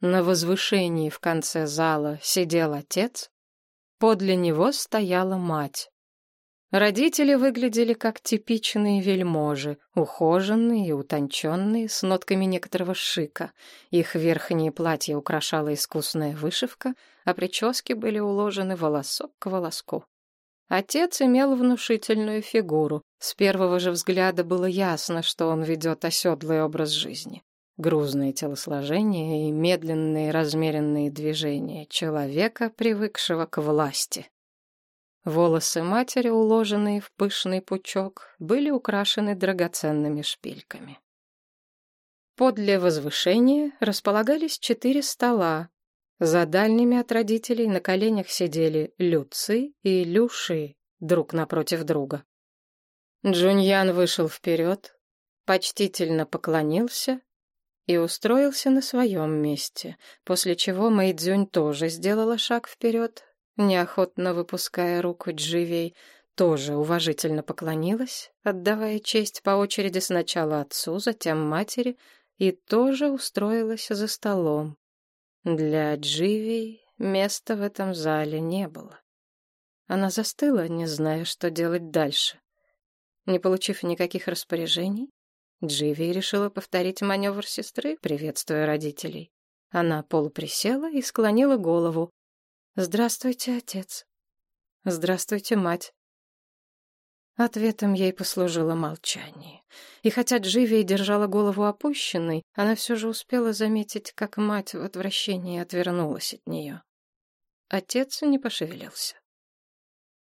На возвышении в конце зала сидел отец, Подле него стояла мать. Родители выглядели как типичные вельможи, ухоженные и утонченные, с нотками некоторого шика. Их верхние платья украшала искусная вышивка, а прически были уложены волосок к волоску. Отец имел внушительную фигуру. С первого же взгляда было ясно, что он ведет оседлый образ жизни. Грузное телосложение и медленные размеренные движения человека, привыкшего к власти. Волосы матери, уложенные в пышный пучок, были украшены драгоценными шпильками. Подле возвышения располагались четыре стола. За дальними от родителей на коленях сидели Люци и Люши друг напротив друга. Джуньян вышел вперед, почтительно поклонился и устроился на своем месте, после чего Мэйдзюнь тоже сделала шаг вперед, неохотно выпуская руку Дживей, тоже уважительно поклонилась, отдавая честь по очереди сначала отцу, затем матери, и тоже устроилась за столом. Для Дживей места в этом зале не было. Она застыла, не зная, что делать дальше. Не получив никаких распоряжений, Дживи решила повторить маневр сестры, приветствуя родителей. Она полуприсела и склонила голову. «Здравствуйте, отец». «Здравствуйте, мать». Ответом ей послужило молчание. И хотя Дживия держала голову опущенной, она все же успела заметить, как мать в отвращении отвернулась от нее. Отец не пошевелился.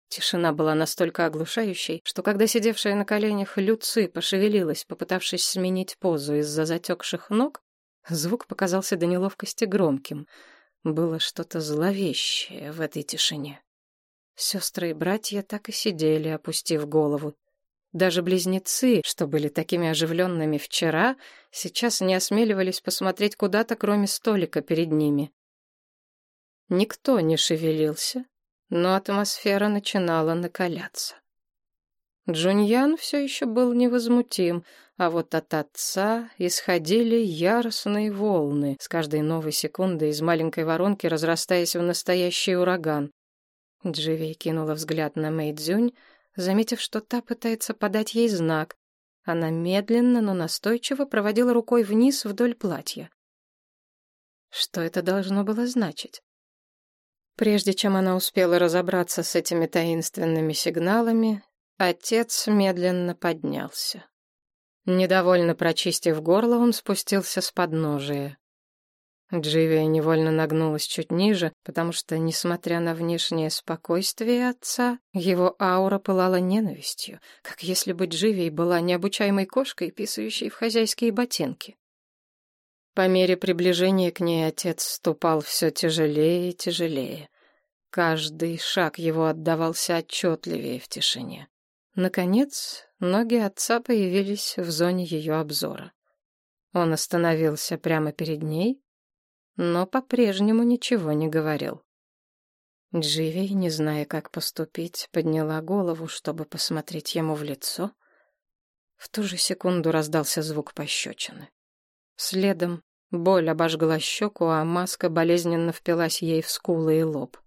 Тишина была настолько оглушающей, что когда сидевшая на коленях Люци пошевелилась, попытавшись сменить позу из-за затекших ног, звук показался до неловкости громким. Было что-то зловещее в этой тишине. Сестры и братья так и сидели, опустив голову. Даже близнецы, что были такими оживленными вчера, сейчас не осмеливались посмотреть куда-то, кроме столика перед ними. Никто не шевелился, но атмосфера начинала накаляться. Джуньян все еще был невозмутим, а вот от отца исходили яростные волны, с каждой новой секундой из маленькой воронки разрастаясь в настоящий ураган. Дживей кинула взгляд на Мэйдзюнь, заметив, что та пытается подать ей знак. Она медленно, но настойчиво проводила рукой вниз вдоль платья. Что это должно было значить? Прежде чем она успела разобраться с этими таинственными сигналами, отец медленно поднялся. Недовольно прочистив горло, он спустился с подножия. Дживия невольно нагнулась чуть ниже, потому что, несмотря на внешнее спокойствие отца, его аура пылала ненавистью, как если бы Дживией была необучаемой кошкой, писающей в хозяйские ботинки. По мере приближения к ней отец ступал все тяжелее и тяжелее. Каждый шаг его отдавался отчетливее в тишине. Наконец, ноги отца появились в зоне ее обзора. Он остановился прямо перед ней, но по-прежнему ничего не говорил. Дживей, не зная, как поступить, подняла голову, чтобы посмотреть ему в лицо. В ту же секунду раздался звук пощечины. Следом Боль обожгла щеку, а маска болезненно впилась ей в скулы и лоб.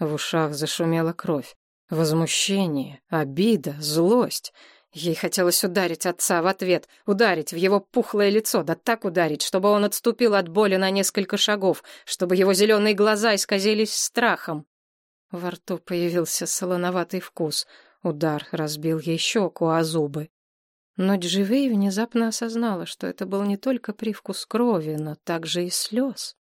В ушах зашумела кровь. Возмущение, обида, злость. Ей хотелось ударить отца в ответ, ударить в его пухлое лицо, да так ударить, чтобы он отступил от боли на несколько шагов, чтобы его зеленые глаза исказились страхом. Во рту появился солоноватый вкус. Удар разбил ей щеку, а зубы но Дживей внезапно осознала, что это был не только привкус крови, но также и слез.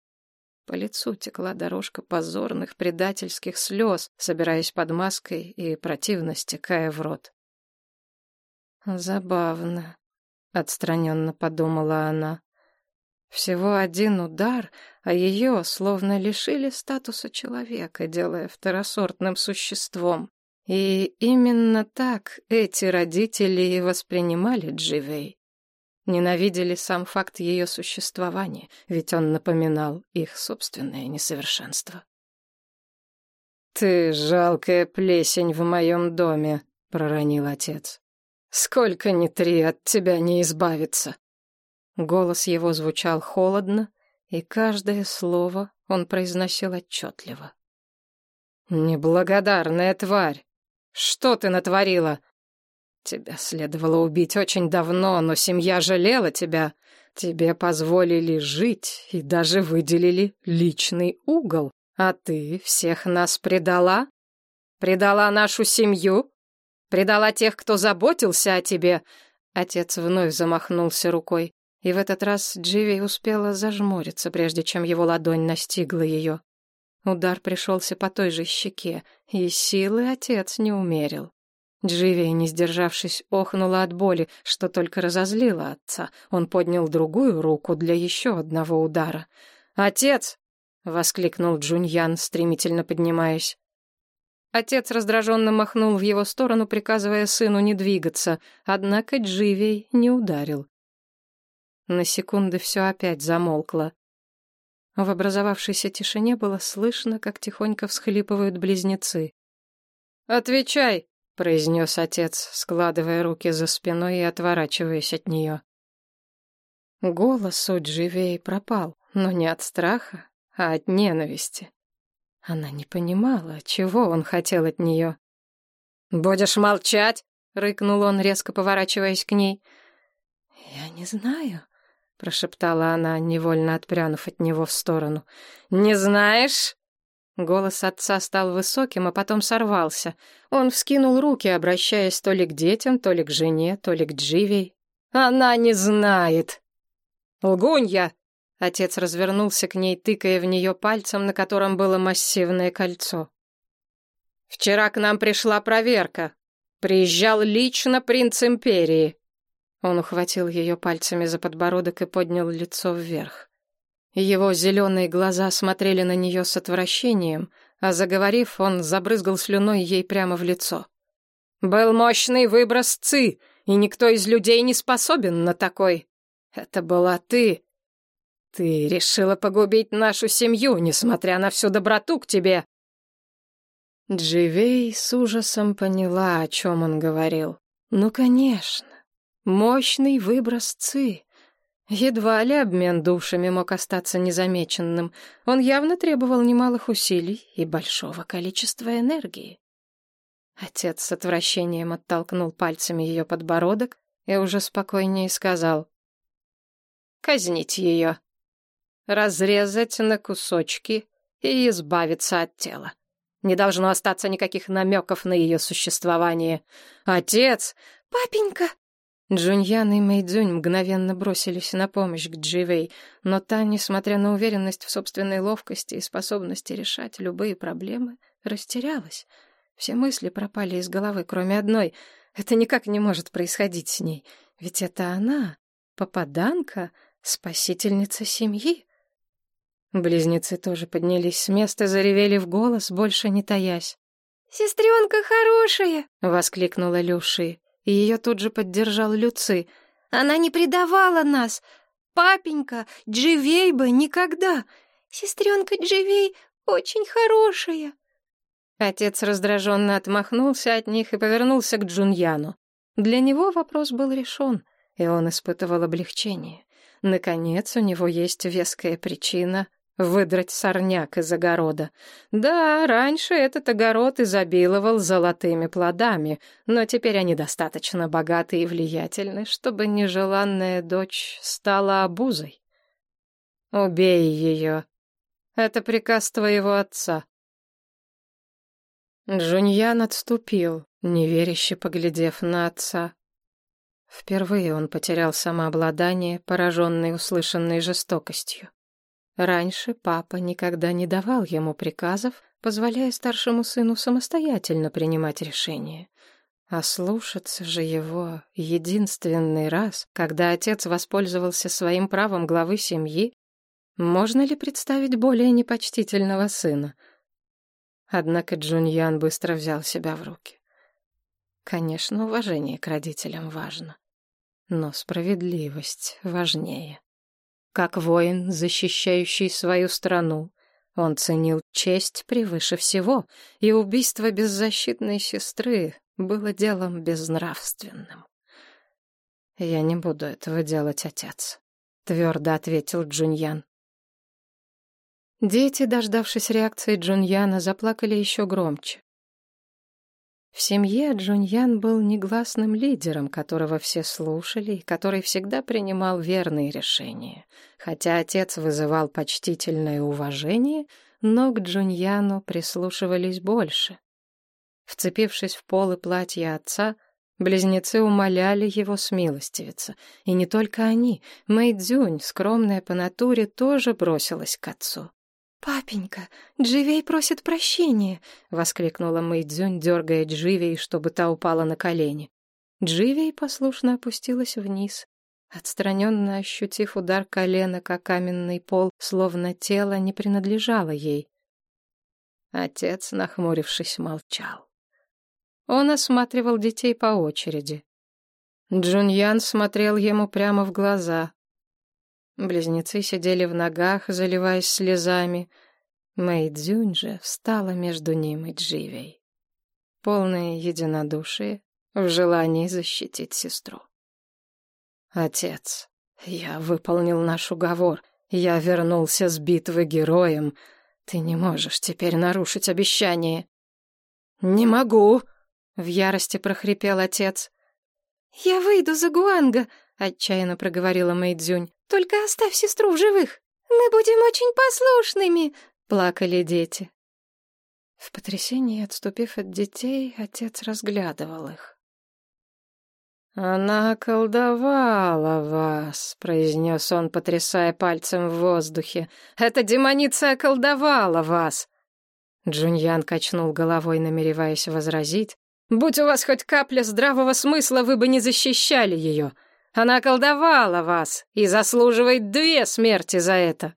По лицу текла дорожка позорных предательских слез, собираясь под маской и противно стекая в рот. «Забавно», — отстраненно подумала она. Всего один удар, а ее словно лишили статуса человека, делая второсортным существом. И именно так эти родители и воспринимали Дживей. Ненавидели сам факт ее существования, ведь он напоминал их собственное несовершенство. «Ты жалкая плесень в моем доме», — проронил отец. «Сколько ни три от тебя не избавиться». Голос его звучал холодно, и каждое слово он произносил отчетливо. «Неблагодарная тварь! Что ты натворила? Тебя следовало убить очень давно, но семья жалела тебя. Тебе позволили жить и даже выделили личный угол. А ты всех нас предала? Предала нашу семью? Предала тех, кто заботился о тебе?» Отец вновь замахнулся рукой, и в этот раз Дживи успела зажмуриться, прежде чем его ладонь настигла ее. Удар пришелся по той же щеке, и силы отец не умерил. Дживия, не сдержавшись, охнула от боли, что только разозлило отца. Он поднял другую руку для еще одного удара. «Отец!» — воскликнул Джуньян, стремительно поднимаясь. Отец раздраженно махнул в его сторону, приказывая сыну не двигаться, однако Дживей не ударил. На секунды все опять замолкло. В образовавшейся тишине было слышно, как тихонько всхлипывают близнецы. «Отвечай!» — произнес отец, складывая руки за спиной и отворачиваясь от нее. Голос у Дживей пропал, но не от страха, а от ненависти. Она не понимала, чего он хотел от нее. «Будешь молчать?» — рыкнул он, резко поворачиваясь к ней. «Я не знаю», — прошептала она, невольно отпрянув от него в сторону. «Не знаешь?» Голос отца стал высоким, а потом сорвался. Он вскинул руки, обращаясь то ли к детям, то ли к жене, то ли к Дживей. «Она не знает!» «Лгунья!» Отец развернулся к ней, тыкая в нее пальцем, на котором было массивное кольцо. «Вчера к нам пришла проверка. Приезжал лично принц империи». Он ухватил ее пальцами за подбородок и поднял лицо вверх. Его зеленые глаза смотрели на нее с отвращением, а заговорив, он забрызгал слюной ей прямо в лицо. «Был мощный выброс ЦИ, и никто из людей не способен на такой. Это была ты. Ты решила погубить нашу семью, несмотря на всю доброту к тебе». Дживей с ужасом поняла, о чем он говорил. «Ну, конечно, мощный выброс ЦИ». Едва ли обмен душами мог остаться незамеченным. Он явно требовал немалых усилий и большого количества энергии. Отец с отвращением оттолкнул пальцами ее подбородок и уже спокойнее сказал. «Казнить ее. Разрезать на кусочки и избавиться от тела. Не должно остаться никаких намеков на ее существование. Отец! Папенька!» Джуньян и Мэйдзюнь мгновенно бросились на помощь к Дживей, но та, несмотря на уверенность в собственной ловкости и способности решать любые проблемы, растерялась. Все мысли пропали из головы, кроме одной. Это никак не может происходить с ней, ведь это она, попаданка, спасительница семьи. Близнецы тоже поднялись с места, заревели в голос, больше не таясь. «Сестренка хорошая!» — воскликнула Люши ее тут же поддержал Люци. «Она не предавала нас! Папенька, Дживей бы никогда! Сестренка Дживей очень хорошая!» Отец раздраженно отмахнулся от них и повернулся к Джуньяну. Для него вопрос был решен, и он испытывал облегчение. Наконец, у него есть веская причина выдрать сорняк из огорода. Да, раньше этот огород изобиловал золотыми плодами, но теперь они достаточно богаты и влиятельны, чтобы нежеланная дочь стала обузой. Убей ее. Это приказ твоего отца. Джуньян отступил, неверяще поглядев на отца. Впервые он потерял самообладание, пораженный услышанной жестокостью. Раньше папа никогда не давал ему приказов, позволяя старшему сыну самостоятельно принимать решения. А слушаться же его единственный раз, когда отец воспользовался своим правом главы семьи, можно ли представить более непочтительного сына? Однако Джуньян быстро взял себя в руки. Конечно, уважение к родителям важно, но справедливость важнее. Как воин, защищающий свою страну, он ценил честь превыше всего, и убийство беззащитной сестры было делом безнравственным. «Я не буду этого делать, отец», — твердо ответил Джуньян. Дети, дождавшись реакции Джуньяна, заплакали еще громче. В семье Джуньян был негласным лидером, которого все слушали и который всегда принимал верные решения. Хотя отец вызывал почтительное уважение, но к Джуньяну прислушивались больше. Вцепившись в полы платья отца, близнецы умоляли его смилостивиться. И не только они. Мэйдзюнь, скромная по натуре, тоже бросилась к отцу. «Папенька, Дживей просит прощения!» — воскликнула Мэйдзюнь, дергая Дживей, чтобы та упала на колени. Дживей послушно опустилась вниз, отстраненно ощутив удар колена, как каменный пол, словно тело не принадлежало ей. Отец, нахмурившись, молчал. Он осматривал детей по очереди. Джуньян смотрел ему прямо в глаза, Близнецы сидели в ногах, заливаясь слезами. Мэйдзюнь же встала между ним и Дживей. Полное единодушие в желании защитить сестру. «Отец, я выполнил наш уговор. Я вернулся с битвы героем. Ты не можешь теперь нарушить обещание. Не могу, в ярости прохрипел отец. Я выйду за Гуанга, отчаянно проговорила Мэйдзюнь. Только оставь сестру в живых. Мы будем очень послушными, плакали дети. В потрясении, отступив от детей, отец разглядывал их. «Она околдовала вас», — произнес он, потрясая пальцем в воздухе. «Эта демоница околдовала вас!» Джуньян качнул головой, намереваясь возразить. «Будь у вас хоть капля здравого смысла, вы бы не защищали ее. Она околдовала вас и заслуживает две смерти за это».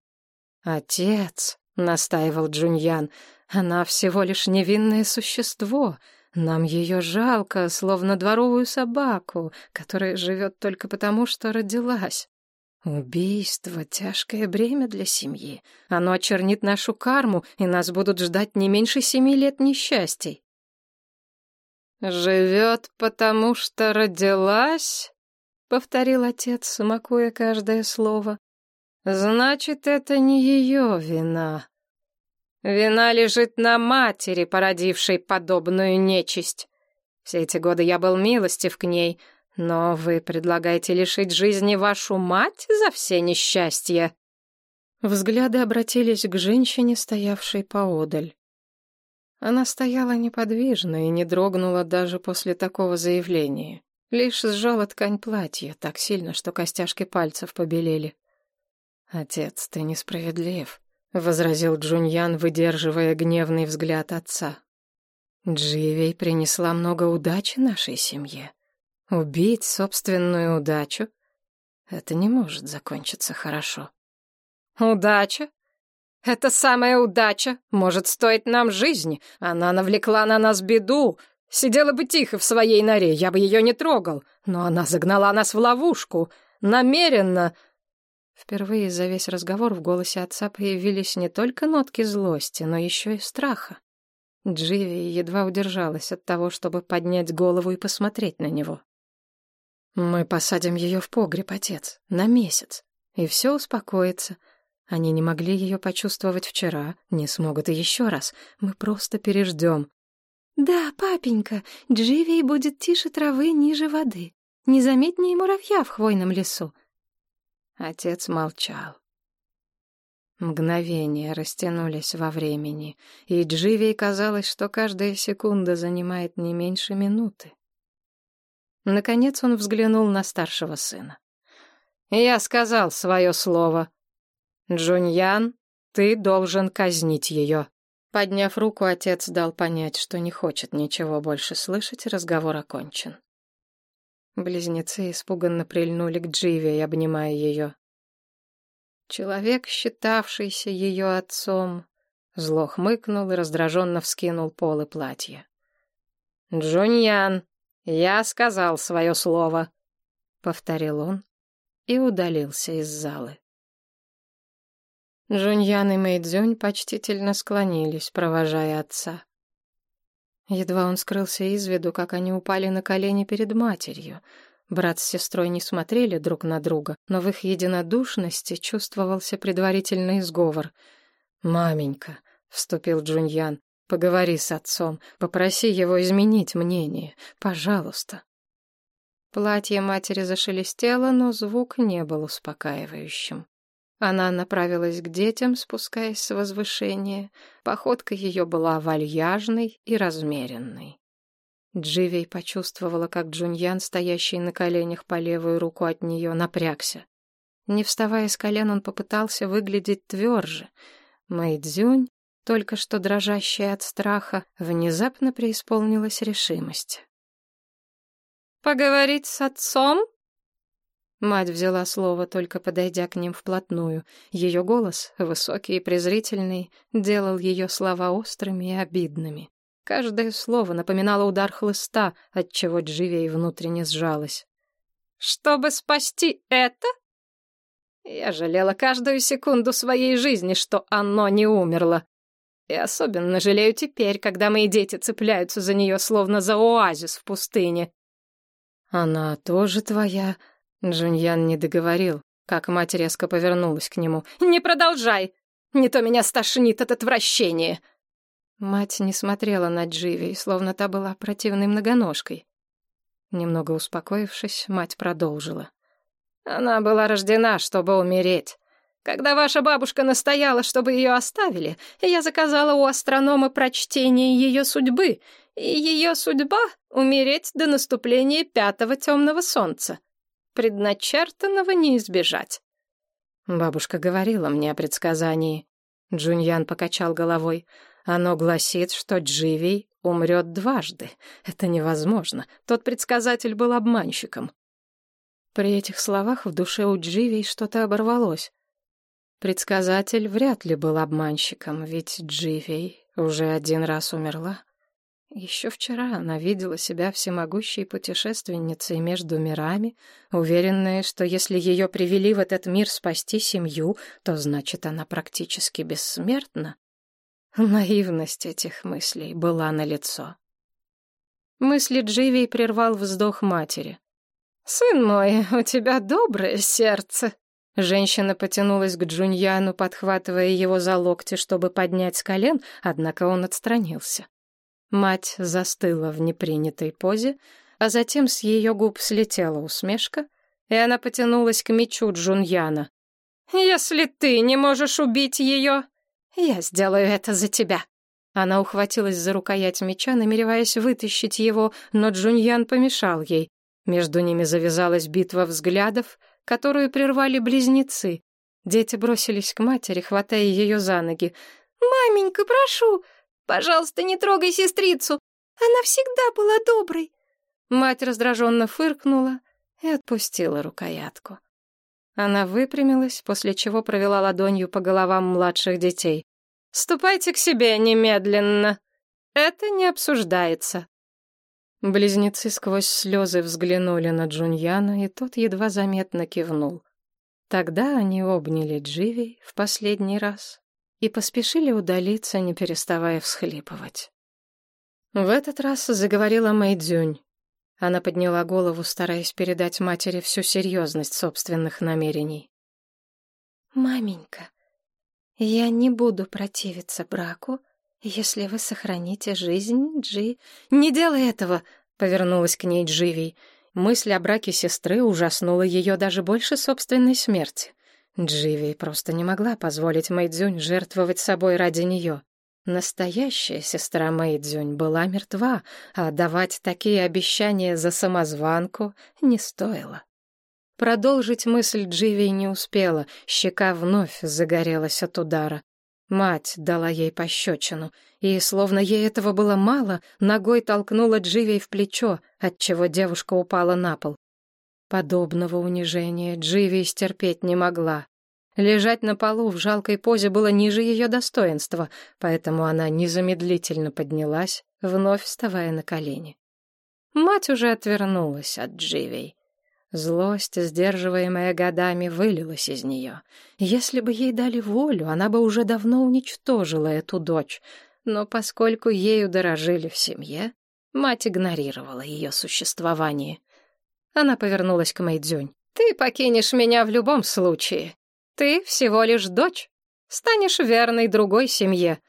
«Отец», — настаивал Джуньян, — «она всего лишь невинное существо». Нам ее жалко, словно дворовую собаку, которая живет только потому, что родилась. Убийство — тяжкое бремя для семьи. Оно очернит нашу карму, и нас будут ждать не меньше семи лет несчастий. «Живет потому, что родилась?» — повторил отец, смакуя каждое слово. «Значит, это не ее вина. Вина лежит на матери, породившей подобную нечисть. Все эти годы я был милостив к ней, но вы предлагаете лишить жизни вашу мать за все несчастья?» Взгляды обратились к женщине, стоявшей поодаль. Она стояла неподвижно и не дрогнула даже после такого заявления. Лишь сжала ткань платья так сильно, что костяшки пальцев побелели. «Отец, ты несправедлив», — возразил Джуньян, выдерживая гневный взгляд отца. «Дживей принесла много удачи нашей семье. Убить собственную удачу — это не может закончиться хорошо». «Удача? Это самая удача может стоить нам жизни. Она навлекла на нас беду. Сидела бы тихо в своей норе, я бы ее не трогал. Но она загнала нас в ловушку. Намеренно, Впервые за весь разговор в голосе отца появились не только нотки злости, но еще и страха. Дживи едва удержалась от того, чтобы поднять голову и посмотреть на него. «Мы посадим ее в погреб, отец, на месяц, и все успокоится. Они не могли ее почувствовать вчера, не смогут и еще раз. Мы просто переждем». «Да, папенька, Дживи будет тише травы ниже воды, незаметнее муравья в хвойном лесу», Отец молчал. Мгновения растянулись во времени, и Дживей казалось, что каждая секунда занимает не меньше минуты. Наконец он взглянул на старшего сына. «Я сказал свое слово. Джуньян, ты должен казнить ее». Подняв руку, отец дал понять, что не хочет ничего больше слышать, разговор окончен. Близнецы испуганно прильнули к Дживе, обнимая ее. Человек, считавшийся ее отцом, зло хмыкнул и раздраженно вскинул полы платья. «Джуньян, я сказал свое слово», — повторил он и удалился из залы. Джуньян и Мэйдзюнь почтительно склонились, провожая отца. Едва он скрылся из виду, как они упали на колени перед матерью. Брат с сестрой не смотрели друг на друга, но в их единодушности чувствовался предварительный сговор. «Маменька», — вступил Джуньян, — «поговори с отцом, попроси его изменить мнение, пожалуйста». Платье матери зашелестело, но звук не был успокаивающим. Она направилась к детям, спускаясь с возвышения. Походка ее была вальяжной и размеренной. Дживей почувствовала, как Джуньян, стоящий на коленях по левую руку от нее, напрягся. Не вставая с колен, он попытался выглядеть тверже. Мэйдзюнь, только что дрожащая от страха, внезапно преисполнилась решимость. «Поговорить с отцом?» Мать взяла слово, только подойдя к ним вплотную. Ее голос, высокий и презрительный, делал ее слова острыми и обидными. Каждое слово напоминало удар хлыста, отчего Дживей внутренне сжалась. «Чтобы спасти это?» Я жалела каждую секунду своей жизни, что оно не умерло. И особенно жалею теперь, когда мои дети цепляются за нее, словно за оазис в пустыне. «Она тоже твоя?» Джуньян не договорил, как мать резко повернулась к нему. «Не продолжай! Не то меня стошнит от отвращения!» Мать не смотрела на Дживи, словно та была противной многоножкой. Немного успокоившись, мать продолжила. «Она была рождена, чтобы умереть. Когда ваша бабушка настояла, чтобы ее оставили, я заказала у астронома прочтение ее судьбы, и ее судьба — умереть до наступления пятого темного солнца. Предначертанного не избежать. Бабушка говорила мне о предсказании. Джуньян покачал головой. Оно гласит, что Дживей умрет дважды. Это невозможно. Тот предсказатель был обманщиком. При этих словах в душе у Дживей что-то оборвалось. Предсказатель вряд ли был обманщиком, ведь Дживей уже один раз умерла. Еще вчера она видела себя всемогущей путешественницей между мирами, уверенная, что если ее привели в этот мир спасти семью, то значит она практически бессмертна. Наивность этих мыслей была налицо. Мысли Дживей прервал вздох матери. «Сын мой, у тебя доброе сердце», Женщина потянулась к Джуньяну, подхватывая его за локти, чтобы поднять с колен, однако он отстранился. Мать застыла в непринятой позе, а затем с ее губ слетела усмешка, и она потянулась к мечу Джуньяна. «Если ты не можешь убить ее, я сделаю это за тебя». Она ухватилась за рукоять меча, намереваясь вытащить его, но Джуньян помешал ей. Между ними завязалась битва взглядов, которую прервали близнецы. Дети бросились к матери, хватая ее за ноги. «Маменька, прошу, пожалуйста, не трогай сестрицу. Она всегда была доброй». Мать раздраженно фыркнула и отпустила рукоятку. Она выпрямилась, после чего провела ладонью по головам младших детей. «Ступайте к себе немедленно. Это не обсуждается». Близнецы сквозь слезы взглянули на Джуньяна, и тот едва заметно кивнул. Тогда они обняли Дживи в последний раз и поспешили удалиться, не переставая всхлипывать. В этот раз заговорила Мэйдзюнь. Она подняла голову, стараясь передать матери всю серьезность собственных намерений. «Маменька, я не буду противиться браку, «Если вы сохраните жизнь, Джи...» «Не делай этого!» — повернулась к ней Дживей. Мысль о браке сестры ужаснула ее даже больше собственной смерти. Дживи просто не могла позволить Мэйдзюнь жертвовать собой ради нее. Настоящая сестра Мэйдзюнь была мертва, а давать такие обещания за самозванку не стоило. Продолжить мысль Дживи не успела, щека вновь загорелась от удара. Мать дала ей пощечину, и, словно ей этого было мало, ногой толкнула Дживей в плечо, отчего девушка упала на пол. Подобного унижения Дживи стерпеть не могла. Лежать на полу в жалкой позе было ниже ее достоинства, поэтому она незамедлительно поднялась, вновь вставая на колени. Мать уже отвернулась от Дживей. Злость, сдерживаемая годами, вылилась из нее. Если бы ей дали волю, она бы уже давно уничтожила эту дочь. Но поскольку ею дорожили в семье, мать игнорировала ее существование. Она повернулась к Мэйдзюнь. «Ты покинешь меня в любом случае. Ты всего лишь дочь. Станешь верной другой семье».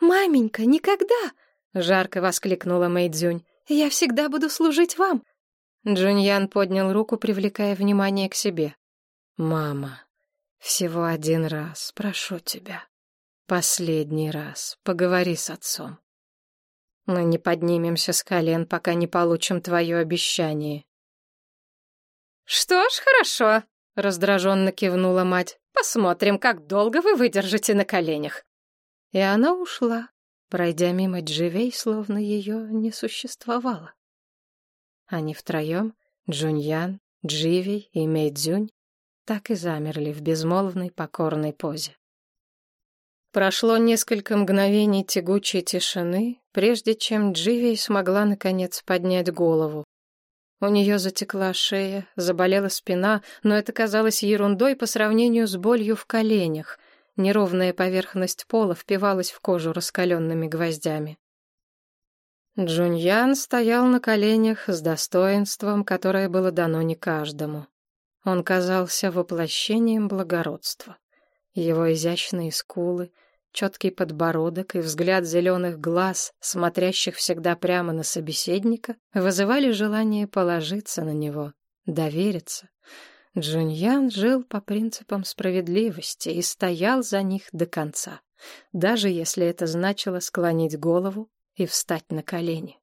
«Маменька, никогда!» — жарко воскликнула Мэйдзюнь. «Я всегда буду служить вам. Джуньян поднял руку, привлекая внимание к себе. «Мама, всего один раз, прошу тебя. Последний раз, поговори с отцом. Мы не поднимемся с колен, пока не получим твое обещание». «Что ж, хорошо», — раздраженно кивнула мать. «Посмотрим, как долго вы выдержите на коленях». И она ушла, пройдя мимо Дживей, словно ее не существовало. Они втроем, Джуньян, Дживи и Мэйдзюнь, так и замерли в безмолвной покорной позе. Прошло несколько мгновений тягучей тишины, прежде чем Дживи смогла наконец поднять голову. У нее затекла шея, заболела спина, но это казалось ерундой по сравнению с болью в коленях. Неровная поверхность пола впивалась в кожу раскаленными гвоздями. Джуньян стоял на коленях с достоинством, которое было дано не каждому. Он казался воплощением благородства. Его изящные скулы, четкий подбородок и взгляд зеленых глаз, смотрящих всегда прямо на собеседника, вызывали желание положиться на него, довериться. Джуньян жил по принципам справедливости и стоял за них до конца, даже если это значило склонить голову и встать на колени.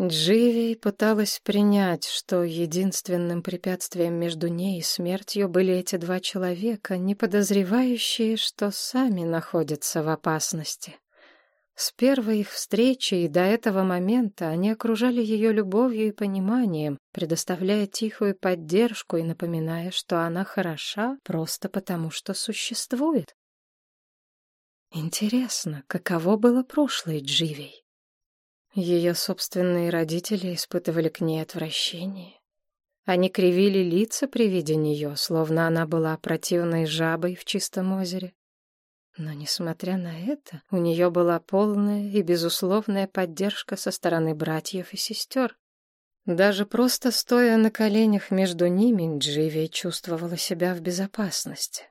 Дживи пыталась принять, что единственным препятствием между ней и смертью были эти два человека, не подозревающие, что сами находятся в опасности. С первой их встречи и до этого момента они окружали ее любовью и пониманием, предоставляя тихую поддержку и напоминая, что она хороша просто потому, что существует. Интересно, каково было прошлое Дживей? Ее собственные родители испытывали к ней отвращение. Они кривили лица при виде нее, словно она была противной жабой в чистом озере. Но, несмотря на это, у нее была полная и безусловная поддержка со стороны братьев и сестер. Даже просто стоя на коленях между ними, Дживи чувствовала себя в безопасности.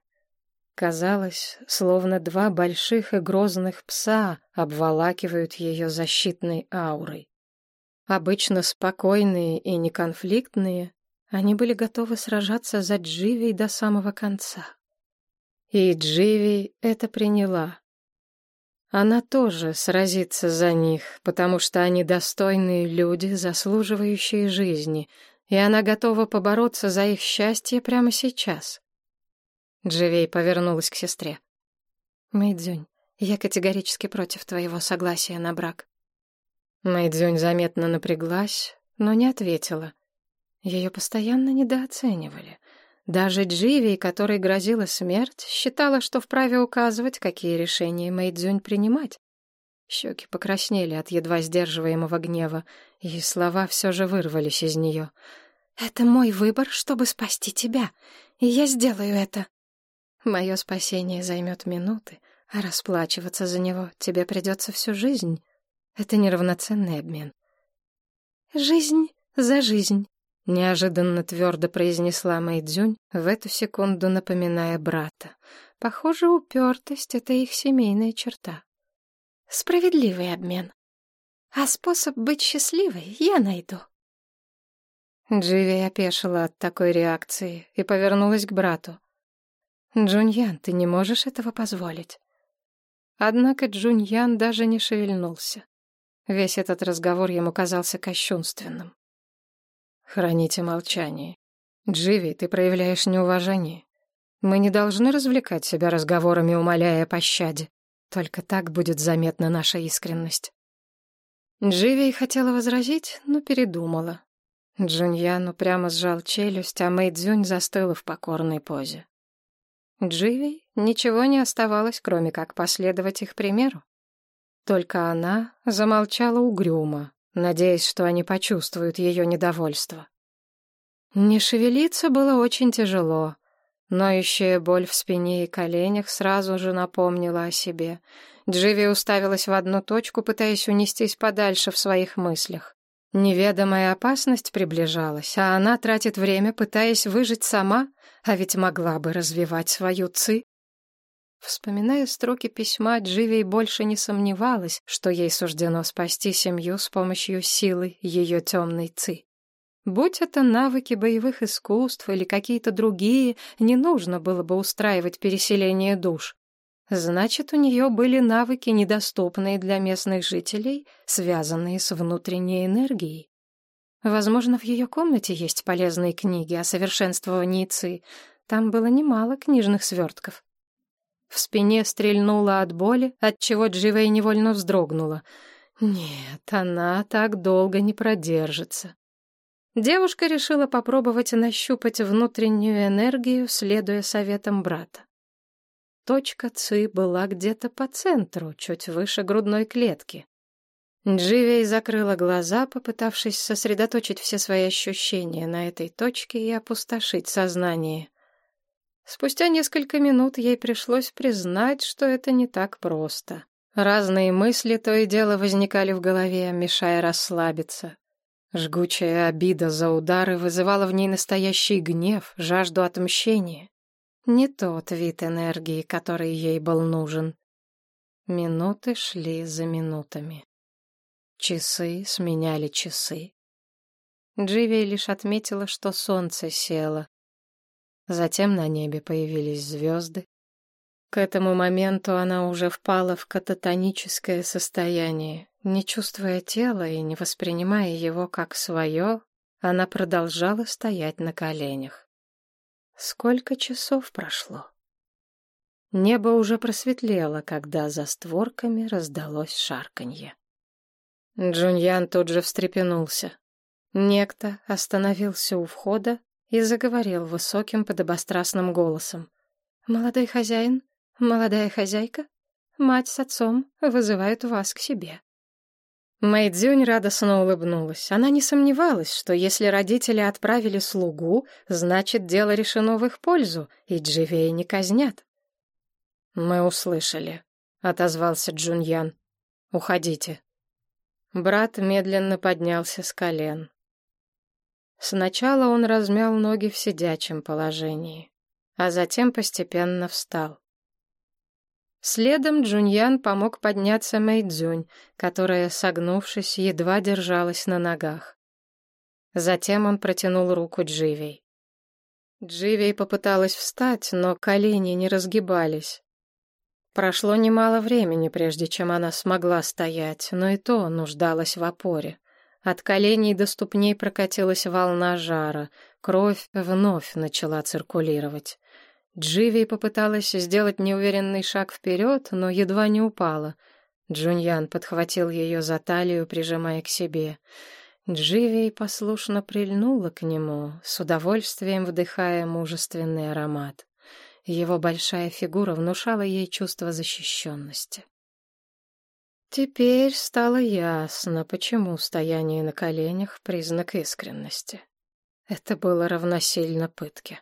Казалось, словно два больших и грозных пса обволакивают ее защитной аурой. Обычно спокойные и неконфликтные, они были готовы сражаться за Дживи до самого конца. И Дживи это приняла. Она тоже сразится за них, потому что они достойные люди, заслуживающие жизни, и она готова побороться за их счастье прямо сейчас. Дживей повернулась к сестре. «Мэйдзюнь, я категорически против твоего согласия на брак». Мэйдзюнь заметно напряглась, но не ответила. Ее постоянно недооценивали. Даже Дживи, которой грозила смерть, считала, что вправе указывать, какие решения Мэйдзюнь принимать. Щеки покраснели от едва сдерживаемого гнева, и слова все же вырвались из нее. «Это мой выбор, чтобы спасти тебя, и я сделаю это». Мое спасение займет минуты, а расплачиваться за него тебе придется всю жизнь. Это неравноценный обмен. Жизнь за жизнь, неожиданно твердо произнесла Мэйдзюнь, в эту секунду напоминая брата. Похоже, упертость — это их семейная черта. Справедливый обмен. А способ быть счастливой я найду. Дживи опешила от такой реакции и повернулась к брату. «Джуньян, ты не можешь этого позволить». Однако Джуньян даже не шевельнулся. Весь этот разговор ему казался кощунственным. «Храните молчание. Дживи, ты проявляешь неуважение. Мы не должны развлекать себя разговорами, умоляя о пощаде. Только так будет заметна наша искренность». Дживи хотела возразить, но передумала. Джуньян упрямо сжал челюсть, а Мэйдзюнь застыла в покорной позе. Дживи ничего не оставалось, кроме как последовать их примеру. Только она замолчала угрюмо, надеясь, что они почувствуют ее недовольство. Не шевелиться было очень тяжело. Ноющая боль в спине и коленях сразу же напомнила о себе. Дживи уставилась в одну точку, пытаясь унестись подальше в своих мыслях. Неведомая опасность приближалась, а она тратит время, пытаясь выжить сама, а ведь могла бы развивать свою ци. Вспоминая строки письма, Дживей больше не сомневалась, что ей суждено спасти семью с помощью силы ее темной ци. Будь это навыки боевых искусств или какие-то другие, не нужно было бы устраивать переселение душ. Значит, у нее были навыки, недоступные для местных жителей, связанные с внутренней энергией. Возможно, в ее комнате есть полезные книги о совершенствовании ЦИ. Там было немало книжных свертков. В спине стрельнула от боли, отчего Дживей невольно вздрогнула. Нет, она так долго не продержится. Девушка решила попробовать нащупать внутреннюю энергию, следуя советам брата. Точка ЦИ была где-то по центру, чуть выше грудной клетки. Дживей закрыла глаза, попытавшись сосредоточить все свои ощущения на этой точке и опустошить сознание. Спустя несколько минут ей пришлось признать, что это не так просто. Разные мысли то и дело возникали в голове, мешая расслабиться. Жгучая обида за удары вызывала в ней настоящий гнев, жажду отмщения. Не тот вид энергии, который ей был нужен. Минуты шли за минутами. Часы сменяли часы. Дживи лишь отметила, что солнце село. Затем на небе появились звезды. К этому моменту она уже впала в кататоническое состояние. Не чувствуя тела и не воспринимая его как свое, она продолжала стоять на коленях. Сколько часов прошло? Небо уже просветлело, когда за створками раздалось шарканье. Джуньян тут же встрепенулся. Некто остановился у входа и заговорил высоким подобострастным голосом. «Молодой хозяин, молодая хозяйка, мать с отцом вызывают вас к себе». Мэйдзюнь радостно улыбнулась. Она не сомневалась, что если родители отправили слугу, значит, дело решено в их пользу, и Дживей не казнят. «Мы услышали», — отозвался Джуньян. «Уходите». Брат медленно поднялся с колен. Сначала он размял ноги в сидячем положении, а затем постепенно встал. Следом Джуньян помог подняться Мэйдзюнь, которая, согнувшись, едва держалась на ногах. Затем он протянул руку Дживей. Дживей попыталась встать, но колени не разгибались. Прошло немало времени, прежде чем она смогла стоять, но и то нуждалась в опоре. От коленей до ступней прокатилась волна жара, кровь вновь начала циркулировать. Дживи попыталась сделать неуверенный шаг вперед, но едва не упала. Джуньян подхватил ее за талию, прижимая к себе. Дживи послушно прильнула к нему, с удовольствием вдыхая мужественный аромат. Его большая фигура внушала ей чувство защищенности. Теперь стало ясно, почему стояние на коленях — признак искренности. Это было равносильно пытке.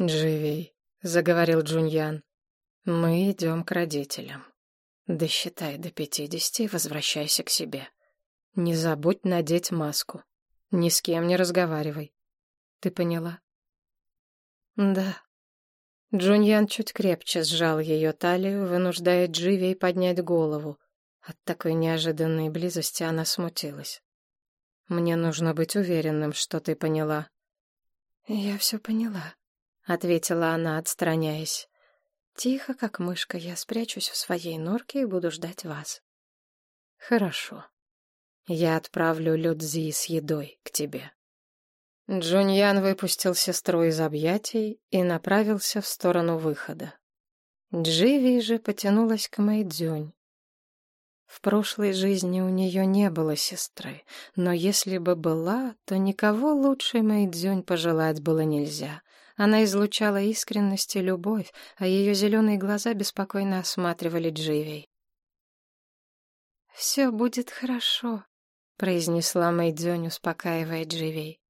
«Дживей», — заговорил Джуньян, — «мы идем к родителям. Досчитай до пятидесяти и возвращайся к себе. Не забудь надеть маску. Ни с кем не разговаривай. Ты поняла?» «Да», Джуньян чуть крепче сжал ее талию, вынуждая Дживей поднять голову. От такой неожиданной близости она смутилась. «Мне нужно быть уверенным, что ты поняла». «Я все поняла», — ответила она, отстраняясь. «Тихо, как мышка, я спрячусь в своей норке и буду ждать вас». «Хорошо. Я отправлю Людзи с едой к тебе». Джуньян выпустил сестру из объятий и направился в сторону выхода. Дживи же потянулась к Мэйдзюнь. В прошлой жизни у нее не было сестры, но если бы была, то никого лучше Мэйдзюнь пожелать было нельзя. Она излучала искренность и любовь, а ее зеленые глаза беспокойно осматривали Дживи. «Все будет хорошо», — произнесла Мэйдзюнь, успокаивая Дживей.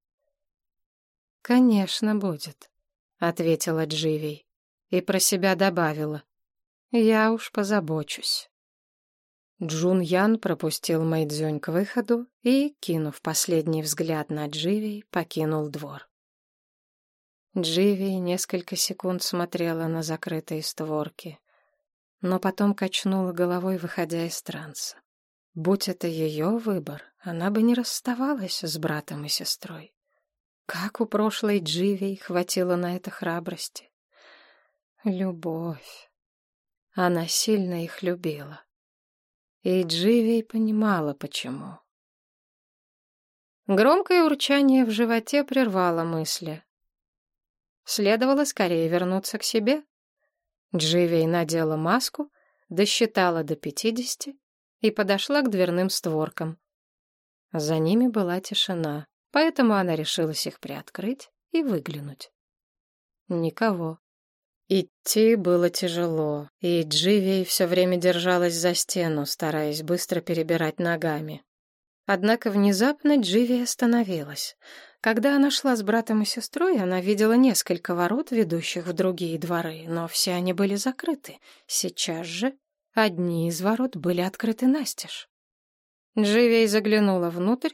«Конечно, будет», — ответила Дживей и про себя добавила. «Я уж позабочусь». Джун Ян пропустил Мэйдзюнь к выходу и, кинув последний взгляд на Дживей, покинул двор. Дживи несколько секунд смотрела на закрытые створки, но потом качнула головой, выходя из транса. Будь это ее выбор, она бы не расставалась с братом и сестрой. Как у прошлой Дживи хватило на это храбрости. Любовь. Она сильно их любила. И Дживи понимала, почему. Громкое урчание в животе прервало мысли. Следовало скорее вернуться к себе. Дживей надела маску, досчитала до пятидесяти и подошла к дверным створкам. За ними была тишина поэтому она решилась их приоткрыть и выглянуть. Никого. Идти было тяжело, и Дживей все время держалась за стену, стараясь быстро перебирать ногами. Однако внезапно Дживи остановилась. Когда она шла с братом и сестрой, она видела несколько ворот, ведущих в другие дворы, но все они были закрыты. Сейчас же одни из ворот были открыты настежь. Дживей заглянула внутрь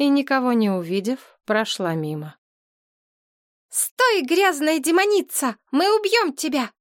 и, никого не увидев, прошла мимо. «Стой!» «Стой, грязная демоница! Мы убьем тебя!»